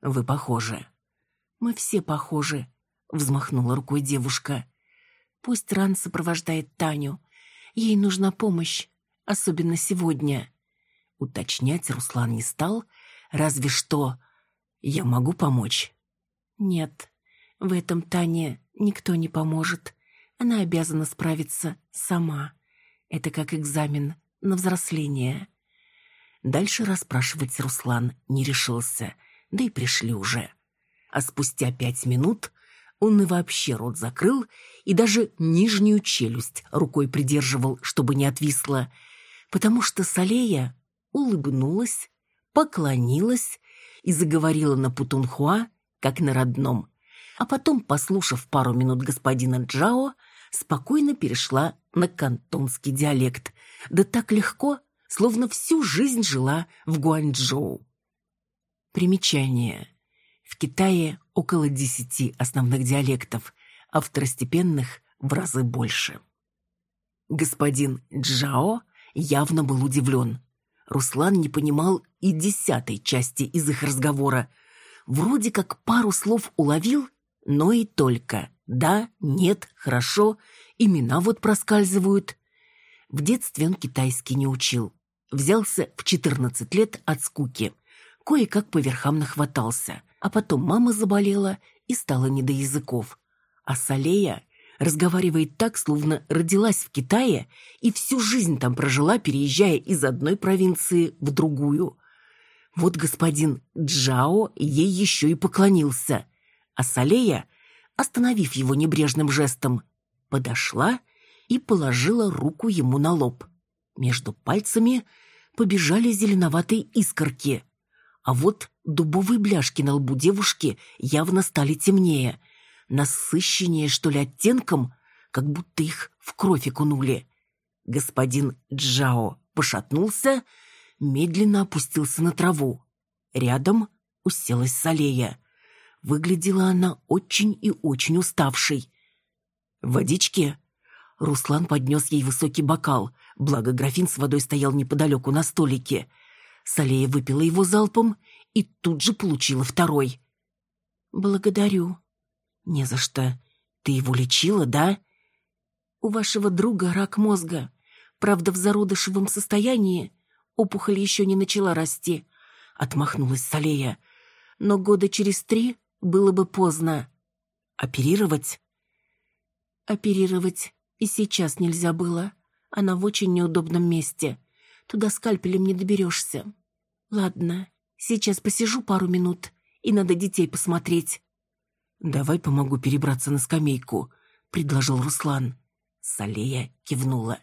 Вы похожи. Мы все похожи, взмахнула рукой девушка. Пусть Ран сопровождает Таню. Ей нужна помощь, особенно сегодня. Уточнять Руслан не стал, разве что «Я могу помочь?» «Нет, в этом Тане никто не поможет. Она обязана справиться сама. Это как экзамен на взросление». Дальше расспрашивать Руслан не решился, да и пришли уже. А спустя пять минут он и вообще рот закрыл и даже нижнюю челюсть рукой придерживал, чтобы не отвисла, потому что Салея улыбнулась, поклонилась и заговорила на Путунхуа, как на родном. А потом, послушав пару минут господина Джао, спокойно перешла на кантонский диалект. Да так легко, словно всю жизнь жила в Гуанчжоу. Примечание. В Китае около десяти основных диалектов, а второстепенных в разы больше. Господин Джао явно был удивлен. Руслан не понимал и десятой части из их разговора. Вроде как пару слов уловил, но и только. Да, нет, хорошо, имена вот проскальзывают. В детстве он китайский не учил. Взялся в 14 лет от скуки. Кое-как по верхам нахватался. А потом мама заболела и стала не до языков. А Салея разговаривает так, словно родилась в Китае и всю жизнь там прожила, переезжая из одной провинции в другую. Вот господин Джао ей еще и поклонился. А Салея, остановив его небрежным жестом, подошла и положила руку ему на лоб. Между пальцами побежали зеленоватые искорки. А вот дубовые бляшки на лбу девушки явно стали темнее. Насыщеннее, что ли, оттенком, как будто их в кровь окунули. Господин Джао пошатнулся, медленно опустился на траву. Рядом уселась Салея. Выглядела она очень и очень уставшей. «Водички?» Руслан поднес ей высокий бокал, благо графин с водой стоял неподалеку на столике. Салея выпила его залпом и тут же получила второй. «Благодарю». «Не за что. Ты его лечила, да?» «У вашего друга рак мозга. Правда, в зародышевом состоянии. Опухоль еще не начала расти», — отмахнулась Салея. «Но года через три было бы поздно». «Оперировать?» «Оперировать и сейчас нельзя было. Она в очень неудобном месте. Туда скальпелем не доберешься. Ладно, сейчас посижу пару минут, и надо детей посмотреть. «Давай помогу перебраться на скамейку», — предложил Руслан. Салея кивнула.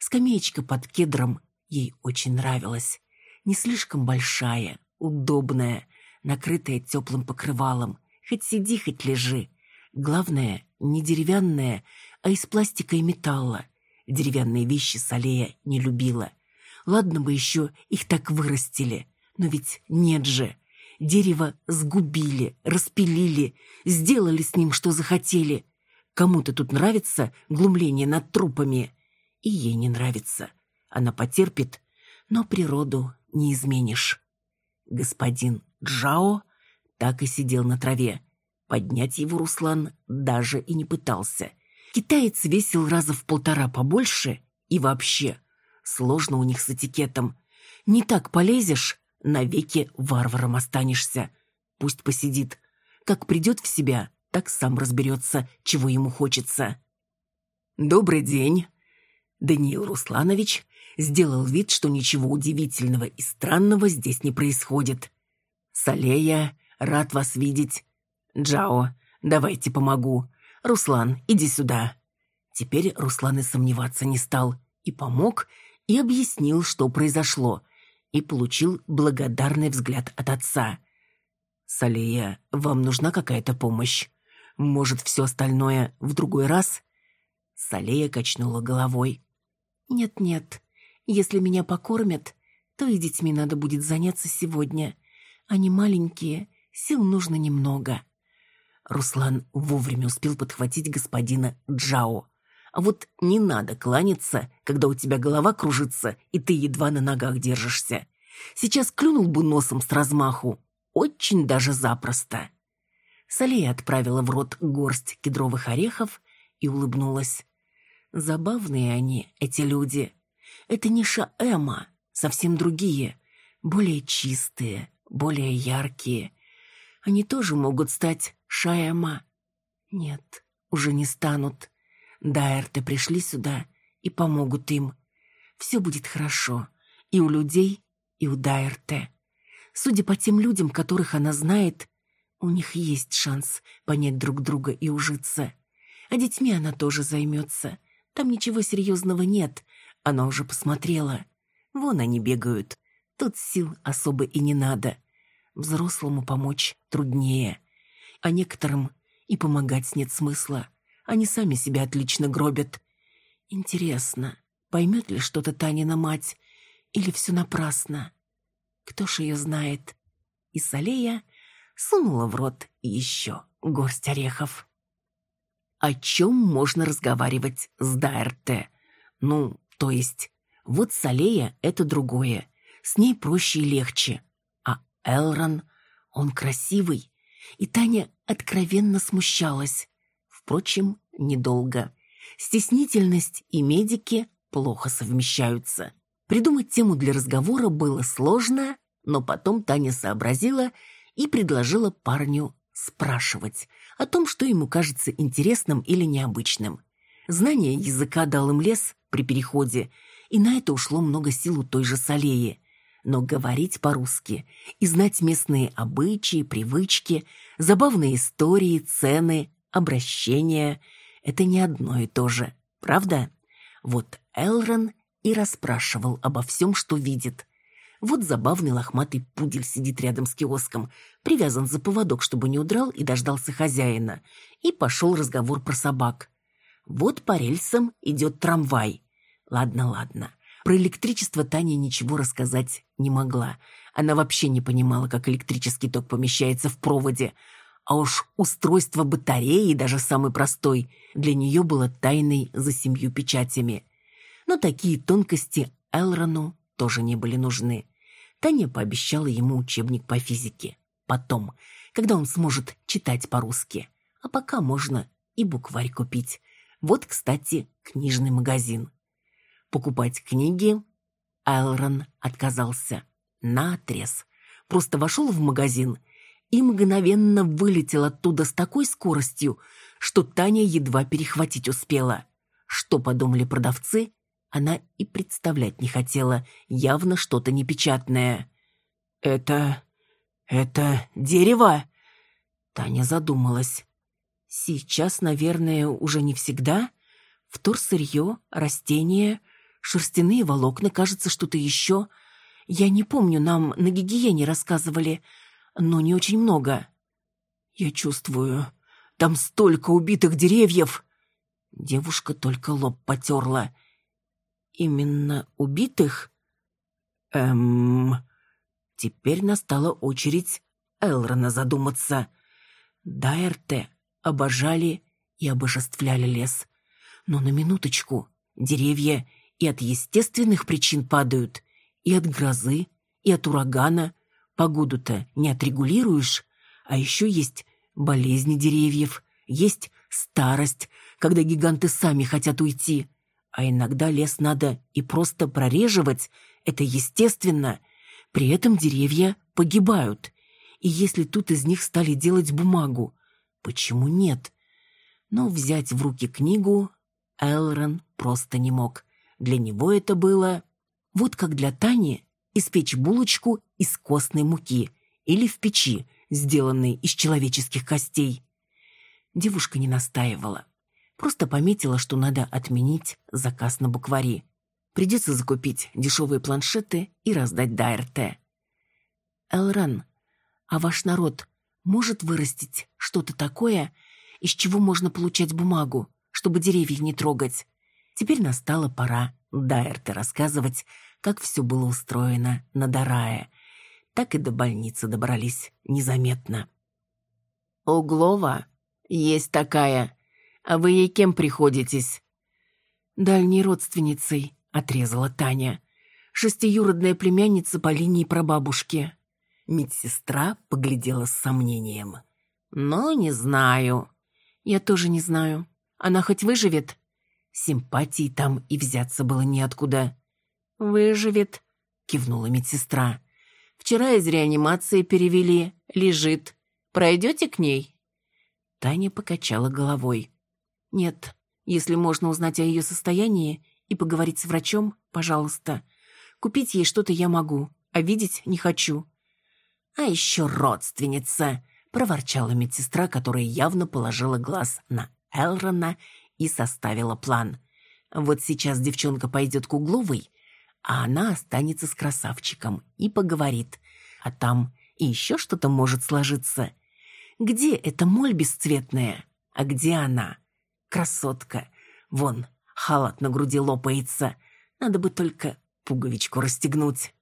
Скамеечка под кедром ей очень нравилась. Не слишком большая, удобная, накрытая теплым покрывалом. Хоть сиди, хоть лежи. Главное, не деревянная, а из пластика и металла. Деревянные вещи Салея не любила. Ладно бы еще их так вырастили, но ведь нет же. Дерево сгубили, распилили, сделали с ним, что захотели. Кому-то тут нравится глумление над трупами. И ей не нравится. Она потерпит, но природу не изменишь. Господин Джао так и сидел на траве. Поднять его Руслан даже и не пытался. Китаец весил раза в полтора побольше и вообще сложно у них с этикетом. Не так полезешь, навеки варваром останешься. Пусть посидит. Как придет в себя, так сам разберется, чего ему хочется. «Добрый день!» Даниил Русланович сделал вид, что ничего удивительного и странного здесь не происходит. «Салея, рад вас видеть. Джао, давайте помогу. Руслан, иди сюда. Теперь Руслан и сомневаться не стал. И помог, и объяснил, что произошло. И получил благодарный взгляд от отца. «Салея, вам нужна какая-то помощь? Может, все остальное в другой раз?» Салея качнула головой. «Нет-нет, если меня покормят, то и детьми надо будет заняться сегодня. Они маленькие, сил нужно немного». Руслан вовремя успел подхватить господина Джао. А вот не надо кланяться, когда у тебя голова кружится, и ты едва на ногах держишься. Сейчас клюнул бы носом с размаху. Очень даже запросто. Салея отправила в рот горсть кедровых орехов и улыбнулась. Забавные они, эти люди. Это не Шаэма, совсем другие, более чистые, более яркие. Они тоже могут стать Шаэма. Нет, уже не станут. Дайерты пришли сюда и помогут им. Все будет хорошо и у людей, и у Дайерте. Судя по тем людям, которых она знает, у них есть шанс понять друг друга и ужиться. А детьми она тоже займется. Там ничего серьезного нет. Она уже посмотрела. Вон они бегают. Тут сил особо и не надо. Взрослому помочь труднее. А некоторым и помогать нет смысла. Они сами себя отлично гробят. Интересно, поймет ли что-то Танина мать? Или все напрасно? Кто ж ее знает? И Салея сунула в рот еще горсть орехов. О чем можно разговаривать с Дайрте? Ну, то есть, вот Салея — это другое. С ней проще и легче. А Элрон, он красивый. И Таня откровенно смущалась. Впрочем, недолго. Стеснительность и медики плохо совмещаются. Придумать тему для разговора было сложно, но потом Таня сообразила и предложила парню спрашивать о том, что ему кажется интересным или необычным. Знание языка дал им лес при переходе, и на это ушло много сил у той же Салеи. Но говорить по-русски и знать местные обычаи, привычки, забавные истории, цены, обращения – это не одно и то же, правда? Вот Элрон и расспрашивал обо всем, что видит. Вот забавный лохматый пудель сидит рядом с киоском, привязан за поводок, чтобы не удрал и дождался хозяина. И пошел разговор про собак. Вот по рельсам идет трамвай. Ладно, ладно. Про электричество Таня ничего рассказать не могла. Она вообще не понимала, как электрический ток помещается в проводе. А уж устройство батареи, даже самый простой, для нее было тайной за семью печатями но такие тонкости Элрону тоже не были нужны. Таня пообещала ему учебник по физике. Потом, когда он сможет читать по-русски. А пока можно и букварь купить. Вот, кстати, книжный магазин. Покупать книги Элрон отказался. Наотрез. Просто вошел в магазин и мгновенно вылетел оттуда с такой скоростью, что Таня едва перехватить успела. Что подумали продавцы, она и представлять не хотела, явно что-то непечатное. «Это... это дерево?» Таня задумалась. «Сейчас, наверное, уже не всегда. Вторсырье, растения, шерстяные волокна, кажется, что-то еще. Я не помню, нам на гигиене рассказывали, но не очень много». «Я чувствую, там столько убитых деревьев!» Девушка только лоб потерла – Именно убитых? Эм... Теперь настала очередь Элрона задуматься. Дайерте обожали и обожествляли лес. Но на минуточку, деревья и от естественных причин падают, и от грозы, и от урагана. Погоду-то не отрегулируешь, а еще есть болезни деревьев, есть старость, когда гиганты сами хотят уйти. А иногда лес надо и просто прореживать, это естественно. При этом деревья погибают. И если тут из них стали делать бумагу, почему нет? Но взять в руки книгу Элрон просто не мог. Для него это было... Вот как для Тани испечь булочку из костной муки или в печи, сделанной из человеческих костей. Девушка не настаивала. Просто пометила, что надо отменить заказ на буквари. Придется закупить дешевые планшеты и раздать ДРТ. Элран, а ваш народ может вырастить что-то такое, из чего можно получать бумагу, чтобы деревья не трогать? Теперь настала пора Дайрте рассказывать, как все было устроено на Дарае. Так и до больницы добрались незаметно. «Углова? Есть такая. А вы ей кем приходитесь?» «Дальней родственницей», — отрезала Таня. «Шестиюродная племянница по линии прабабушки». Медсестра поглядела с сомнением. «Но не знаю». «Я тоже не знаю. Она хоть выживет?» Симпатии там и взяться было неоткуда. «Выживет», — кивнула медсестра. «Вчера из реанимации перевели. Лежит. Пройдете к ней?» Таня покачала головой. «Нет, если можно узнать о ее состоянии и поговорить с врачом, пожалуйста. Купить ей что-то я могу, а видеть не хочу. «А еще родственница!» — проворчала медсестра, которая явно положила глаз на Элрона и составила план. «Вот сейчас девчонка пойдет к Угловой, а она останется с красавчиком и поговорит. А там и еще что-то может сложиться. Где эта моль бесцветная? А где она? Красотка. Вон, халат на груди лопается. Надо бы только пуговичку расстегнуть».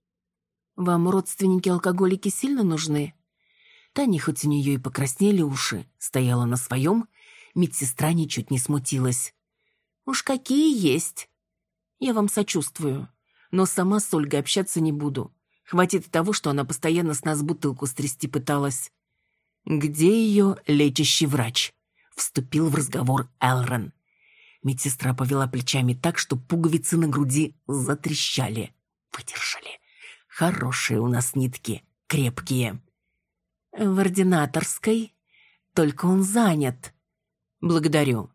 Вам родственники-алкоголики сильно нужны?» Таня, хоть у нее и покраснели уши, стояла на своем, медсестра ничуть не смутилась. «Уж какие есть!» «Я вам сочувствую, но сама с Ольгой общаться не буду. Хватит того, что она постоянно с нас бутылку стрясти пыталась». «Где ее лечащий врач?» — вступил в разговор Элрон. Медсестра повела плечами так, что пуговицы на груди затрещали. Выдержали. Хорошие у нас нитки, крепкие. В ординаторской. Только он занят. Благодарю.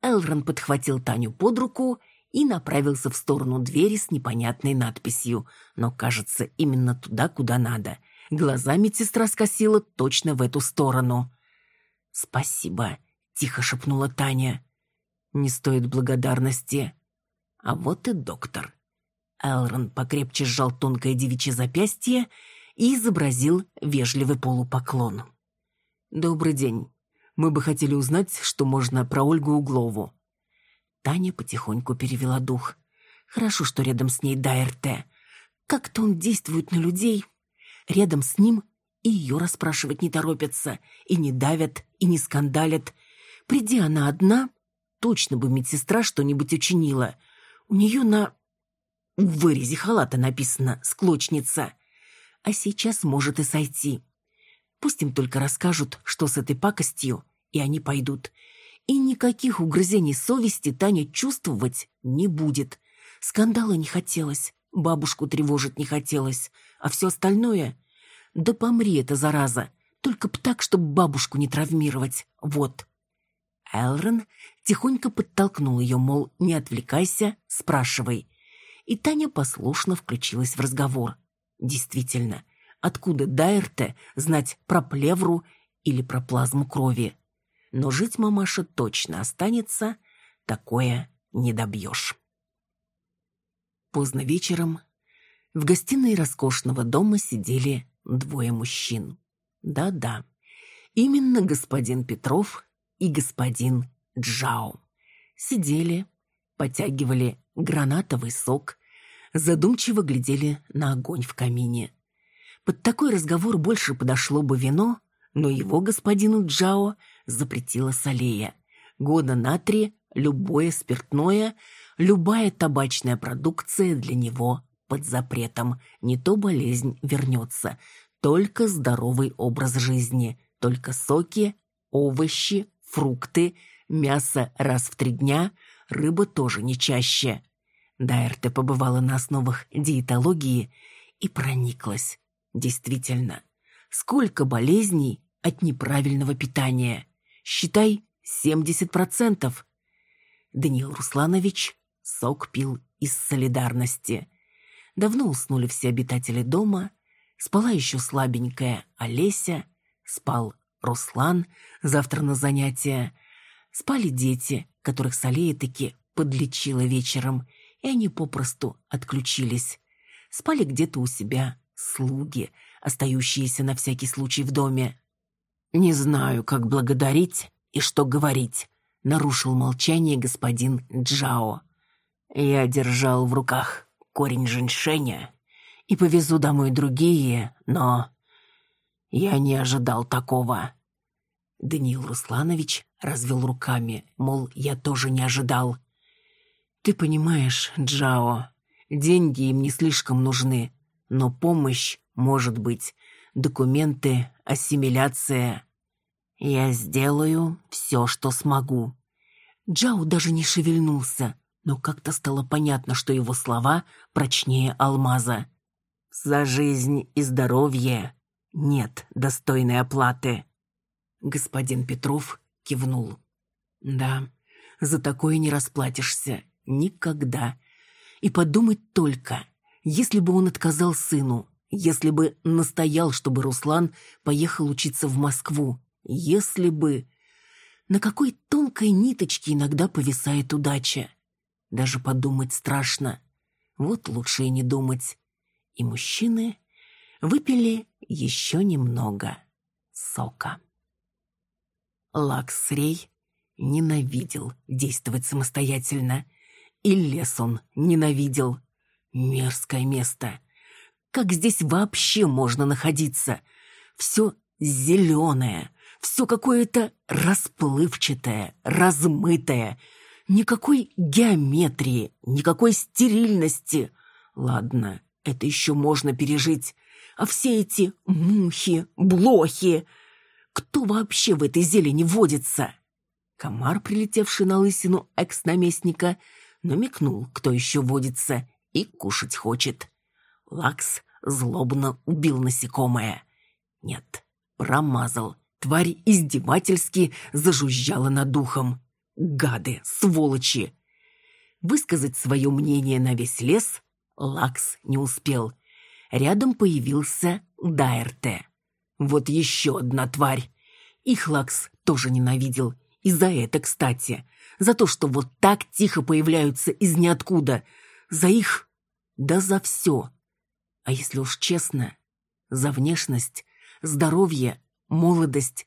Элрон подхватил Таню под руку и направился в сторону двери с непонятной надписью, но, кажется, именно туда, куда надо. Глаза медсестра скосила точно в эту сторону. «Спасибо», — тихо шепнула Таня. «Не стоит благодарности». А вот и доктор. Элрон покрепче сжал тонкое девичье запястье и изобразил вежливый полупоклон. «Добрый день. Мы бы хотели узнать, что можно про Ольгу Углову». Таня потихоньку перевела дух. Хорошо, что рядом с ней Дайрте. Как-то он действует на людей. Рядом с ним и ее расспрашивать не торопятся, и не давят, и не скандалят. Приди она одна, точно бы медсестра что-нибудь учинила. У нее на в вырезе халата написано «склочница». А сейчас может и сойти. Пусть им только расскажут, что с этой пакостью, и они пойдут. И никаких угрызений совести Таня чувствовать не будет. Скандала не хотелось, бабушку тревожить не хотелось, а все остальное... Да помри эта зараза, только б так, чтобы бабушку не травмировать, вот. Элрон тихонько подтолкнул ее, мол, не отвлекайся, спрашивай и Таня послушно включилась в разговор. Действительно, откуда Дайрте знать про плевру или про плазму крови? Но жить мамаша точно останется, такое не добьешь. Поздно вечером в гостиной роскошного дома сидели двое мужчин. Да-да, именно господин Петров и господин Джао. Сидели, потягивали гранатовый сок, задумчиво глядели на огонь в камине. Под такой разговор больше подошло бы вино, но его господину Джао запретила Салея. Года на три любое спиртное, любая табачная продукция для него под запретом. Не то болезнь вернется, только здоровый образ жизни, только соки, овощи, фрукты, мясо раз в три дня, рыба тоже не чаще. Дайрте побывала на основах диетологии и прониклась. Действительно, сколько болезней от неправильного питания? Считай, 70%. Даниил Русланович сок пил из солидарности. Давно уснули все обитатели дома, спала еще слабенькая Олеся, спал Руслан, завтра на занятия, спали дети, которых Салея-таки подлечила вечером, и они попросту отключились. Спали где-то у себя слуги, остающиеся на всякий случай в доме. «Не знаю, как благодарить и что говорить», — нарушил молчание господин Джао. «Я держал в руках корень женьшеня и повезу домой другие, но я не ожидал такого». Даниил Русланович развел руками, мол, я тоже не ожидал. «Ты понимаешь, Джао, деньги им не слишком нужны, но помощь, может быть, документы, ассимиляция. Я сделаю все, что смогу». Джао даже не шевельнулся, но как-то стало понятно, что его слова прочнее алмаза. «За жизнь и здоровье нет достойной оплаты». Господин Петров кивнул. «Да, за такое не расплатишься. Никогда. И подумать только, если бы он отказал сыну, если бы настоял, чтобы Руслан поехал учиться в Москву, если бы... На какой тонкой ниточке иногда повисает удача. Даже подумать страшно. Вот лучше и не думать. И мужчины выпили еще немного сока. Лаксрей ненавидел действовать самостоятельно. И лес он ненавидел. Мерзкое место. Как здесь вообще можно находиться? Все зеленое, все какое-то расплывчатое, размытое. Никакой геометрии, никакой стерильности. Ладно, это еще можно пережить. А все эти мухи, блохи... Кто вообще в этой зелени водится? Комар, прилетевший на лысину экс-наместника, намекнул, кто еще водится и кушать хочет. Лакс злобно убил насекомое. Нет, промазал. Тварь издевательски зажужжала над духом. Гады, сволочи! Высказать свое мнение на весь лес Лакс не успел. Рядом появился Дайрте. Вот еще одна тварь. Их Лакс тоже ненавидел. И за это, кстати. За то, что вот так тихо появляются из ниоткуда. За их... Да за все. А если уж честно, за внешность, здоровье, молодость,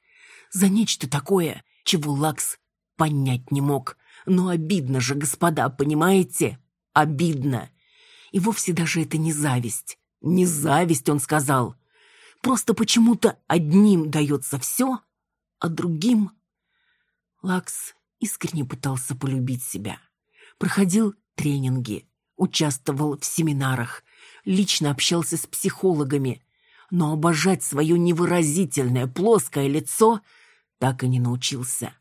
за нечто такое, чего Лакс понять не мог. Но обидно же, господа, понимаете? Обидно. И вовсе даже это не зависть. Не зависть, он сказал. Просто почему-то одним дается все, а другим... Лакс искренне пытался полюбить себя. Проходил тренинги, участвовал в семинарах, лично общался с психологами, но обожать свое невыразительное плоское лицо так и не научился.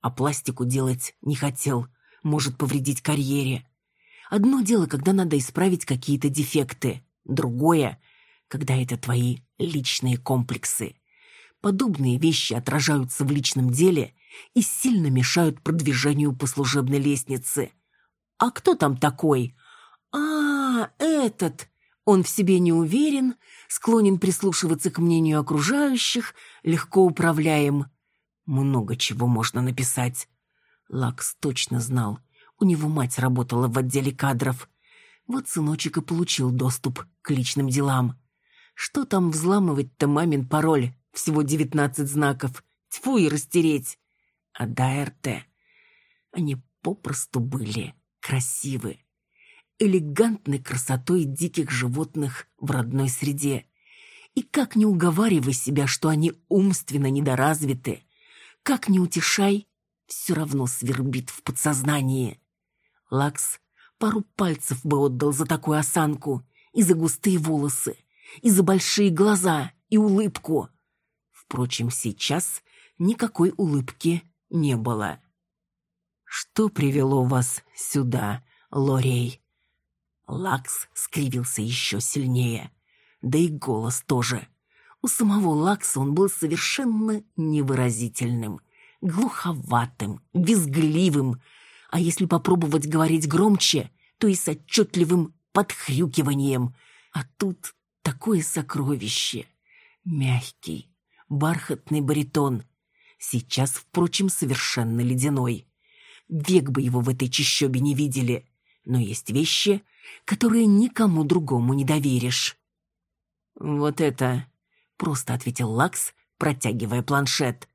А пластику делать не хотел, может повредить карьере. Одно дело, когда надо исправить какие-то дефекты, другое, когда это твои личные комплексы. Подобные вещи отражаются в личном деле и сильно мешают продвижению по служебной лестнице. А кто там такой? А, этот. Он в себе не уверен, склонен прислушиваться к мнению окружающих, легко управляем. Много чего можно написать. Лакс точно знал. У него мать работала в отделе кадров. Вот сыночек и получил доступ к личным делам. Что там взламывать-то мамин пароль? Всего девятнадцать знаков. Тьфу и растереть. А ДРТ... Они попросту были красивы. Элегантной красотой диких животных в родной среде. И как не уговаривай себя, что они умственно недоразвиты, как не утешай, все равно свербит в подсознании. Лакс пару пальцев бы отдал за такую осанку и за густые волосы, и за большие глаза, и улыбку. Впрочем, сейчас никакой улыбки не было. «Что привело вас сюда, Лорей?» Лакс скривился еще сильнее. Да и голос тоже. У самого Лакса он был совершенно невыразительным, глуховатым, визгливым, а если попробовать говорить громче, то и с отчетливым подхрюкиванием. А тут Такое сокровище. Мягкий, бархатный баритон. Сейчас, впрочем, совершенно ледяной. Век бы его в этой чащобе не видели. Но есть вещи, которые никому другому не доверишь. «Вот это...» — просто ответил Лакс, протягивая планшет.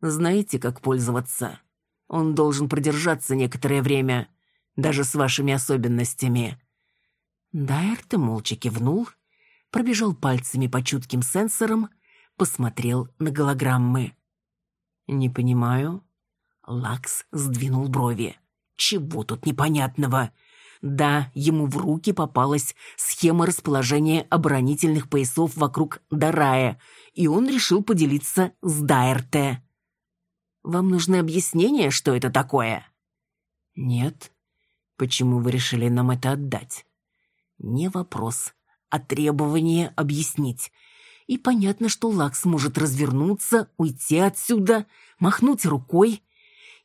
«Знаете, как пользоваться? Он должен продержаться некоторое время, даже с вашими особенностями». Дайерт молча кивнул, пробежал пальцами по чутким сенсорам, посмотрел на голограммы. «Не понимаю». Лакс сдвинул брови. «Чего тут непонятного?» Да, ему в руки попалась схема расположения оборонительных поясов вокруг Дарая, и он решил поделиться с Дайерте. «Вам нужны объяснения, что это такое?» «Нет. Почему вы решили нам это отдать?» «Не вопрос, а требование объяснить. И понятно, что Лакс может развернуться, уйти отсюда, махнуть рукой.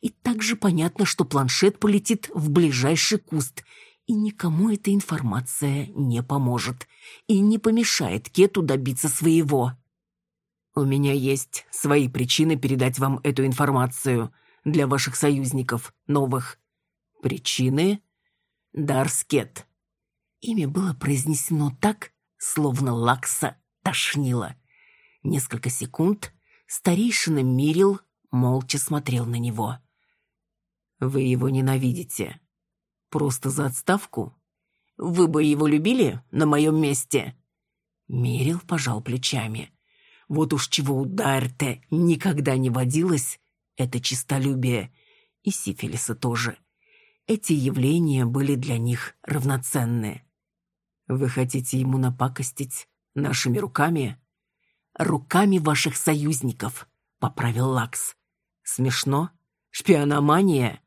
И также понятно, что планшет полетит в ближайший куст, и никому эта информация не поможет и не помешает Кету добиться своего. «У меня есть свои причины передать вам эту информацию для ваших союзников, новых». «Причины?» «Дарскет». Имя было произнесено так, словно Лакса тошнило. Несколько секунд старейшина Мирил молча смотрел на него. «Вы его ненавидите. Просто за отставку? Вы бы его любили на моем месте?» Мирил пожал плечами. Вот уж чего у Дайрте никогда не водилось, это чистолюбие. И сифилиса тоже. Эти явления были для них равноценны. «Вы хотите ему напакостить?» Нашими руками? Руками ваших союзников, поправил Лакс. Смешно? Шпиономания?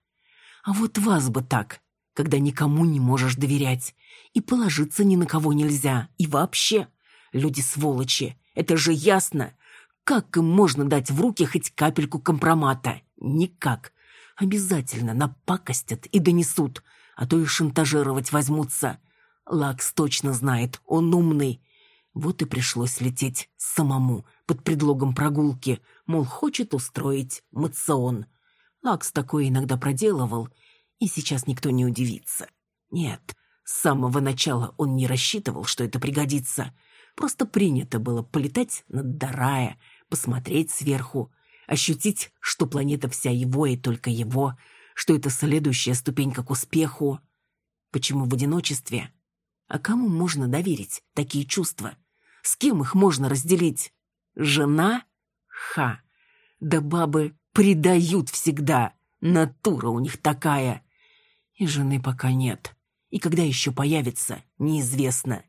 А вот вас бы так, когда никому не можешь доверять. И положиться ни на кого нельзя. И вообще, люди сволочи, это же ясно. Как им можно дать в руки хоть капельку компромата? Никак. Обязательно напакостят и донесут, а то и шантажировать возьмутся. Лакс точно знает, он умный, вот и пришлось лететь самому, под предлогом прогулки, мол, хочет устроить мацион. Лакс такое иногда проделывал, и сейчас никто не удивится. Нет, с самого начала он не рассчитывал, что это пригодится. Просто принято было полетать над Дарая, посмотреть сверху, ощутить, что планета вся его и только его, что это следующая ступенька к успеху. Почему в одиночестве? А кому можно доверить такие чувства? С кем их можно разделить? Жена? Ха! Да бабы предают всегда. Натура у них такая. И жены пока нет. И когда еще появится, неизвестно.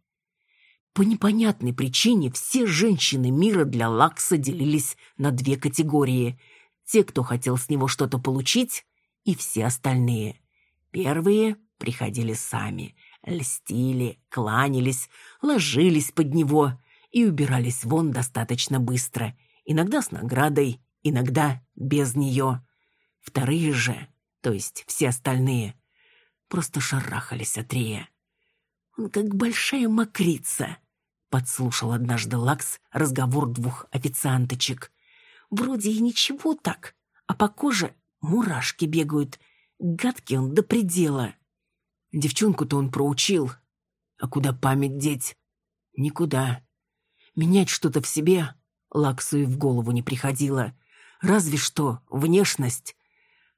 По непонятной причине все женщины мира для Лакса делились на две категории. Те, кто хотел с него что-то получить, и все остальные. Первые приходили сами, льстили, кланялись, ложились под него и убирались вон достаточно быстро, иногда с наградой, иногда без нее. Вторые же, то есть все остальные, просто шарахались от Рея. Он как большая мокрица, подслушал однажды Лакс разговор двух официанточек. Вроде и ничего так, а по коже мурашки бегают. Гадкий он до предела. Девчонку-то он проучил. А куда память деть? Никуда. Менять что-то в себе Лаксу и в голову не приходило. Разве что внешность.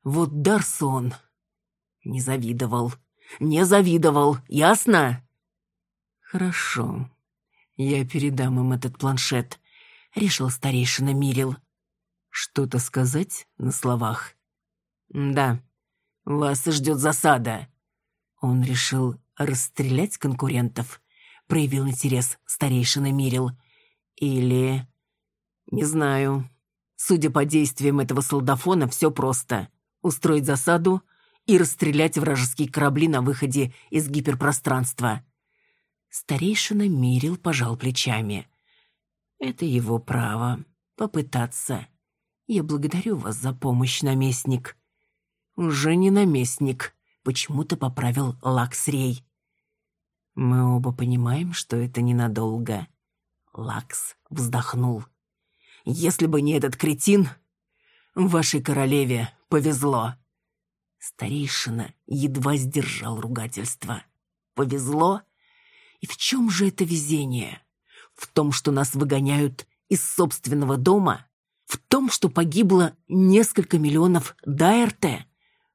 Вот Дарсон не завидовал. Не завидовал, ясно? Хорошо. Я передам им этот планшет, решил старейшина Мирил. Что-то сказать на словах? Да. Вас ждет засада. Он решил расстрелять конкурентов. Проявил интерес старейшина Мирил. Или... Не знаю. Судя по действиям этого солдафона, все просто. Устроить засаду и расстрелять вражеские корабли на выходе из гиперпространства. Старейшина Мирил пожал плечами. Это его право. Попытаться. Я благодарю вас за помощь, наместник. Уже не наместник. Почему-то поправил Лаксрей. Мы оба понимаем, что это ненадолго. Лакс вздохнул. «Если бы не этот кретин, вашей королеве повезло». Старейшина едва сдержал ругательство. Повезло? И в чем же это везение? В том, что нас выгоняют из собственного дома? В том, что погибло несколько миллионов Дайрте?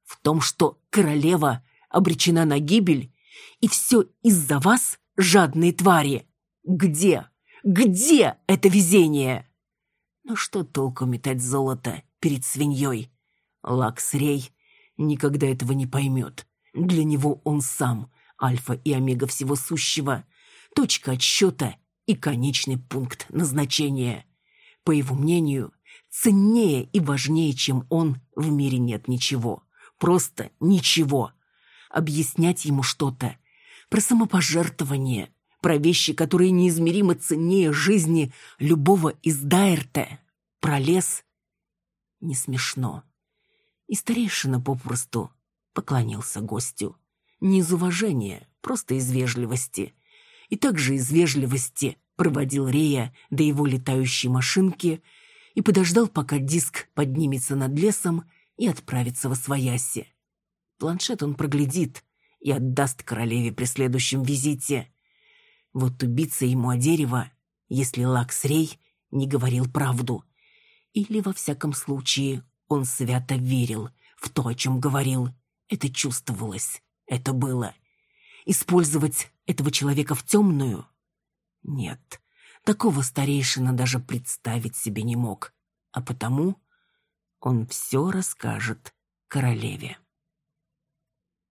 В том, что королева обречена на гибель? И все из-за вас, жадные твари? Где? Где это везение? Ну что толку метать золото перед свиньей? Лаксрей никогда этого не поймет. Для него он сам альфа и омега всего сущего, точка отсчета и конечный пункт назначения. По его мнению, ценнее и важнее, чем он, в мире нет ничего. Просто ничего. Объяснять ему что-то про самопожертвование, про вещи, которые неизмеримо ценнее жизни любого из Дайрте, про лес. Не смешно. И старейшина попросту поклонился гостю. Не из уважения, просто из вежливости. И также из вежливости проводил Рея до его летающей машинки и подождал, пока диск поднимется над лесом и отправится во свояси. Планшет он проглядит и отдаст королеве при следующем визите. Вот убиться ему о дерево, если Лакс Рей не говорил правду. Или, во всяком случае, он свято верил в то, о чем говорил. Это чувствовалось это было? Использовать этого человека в темную? Нет, такого старейшина даже представить себе не мог. А потому он все расскажет королеве.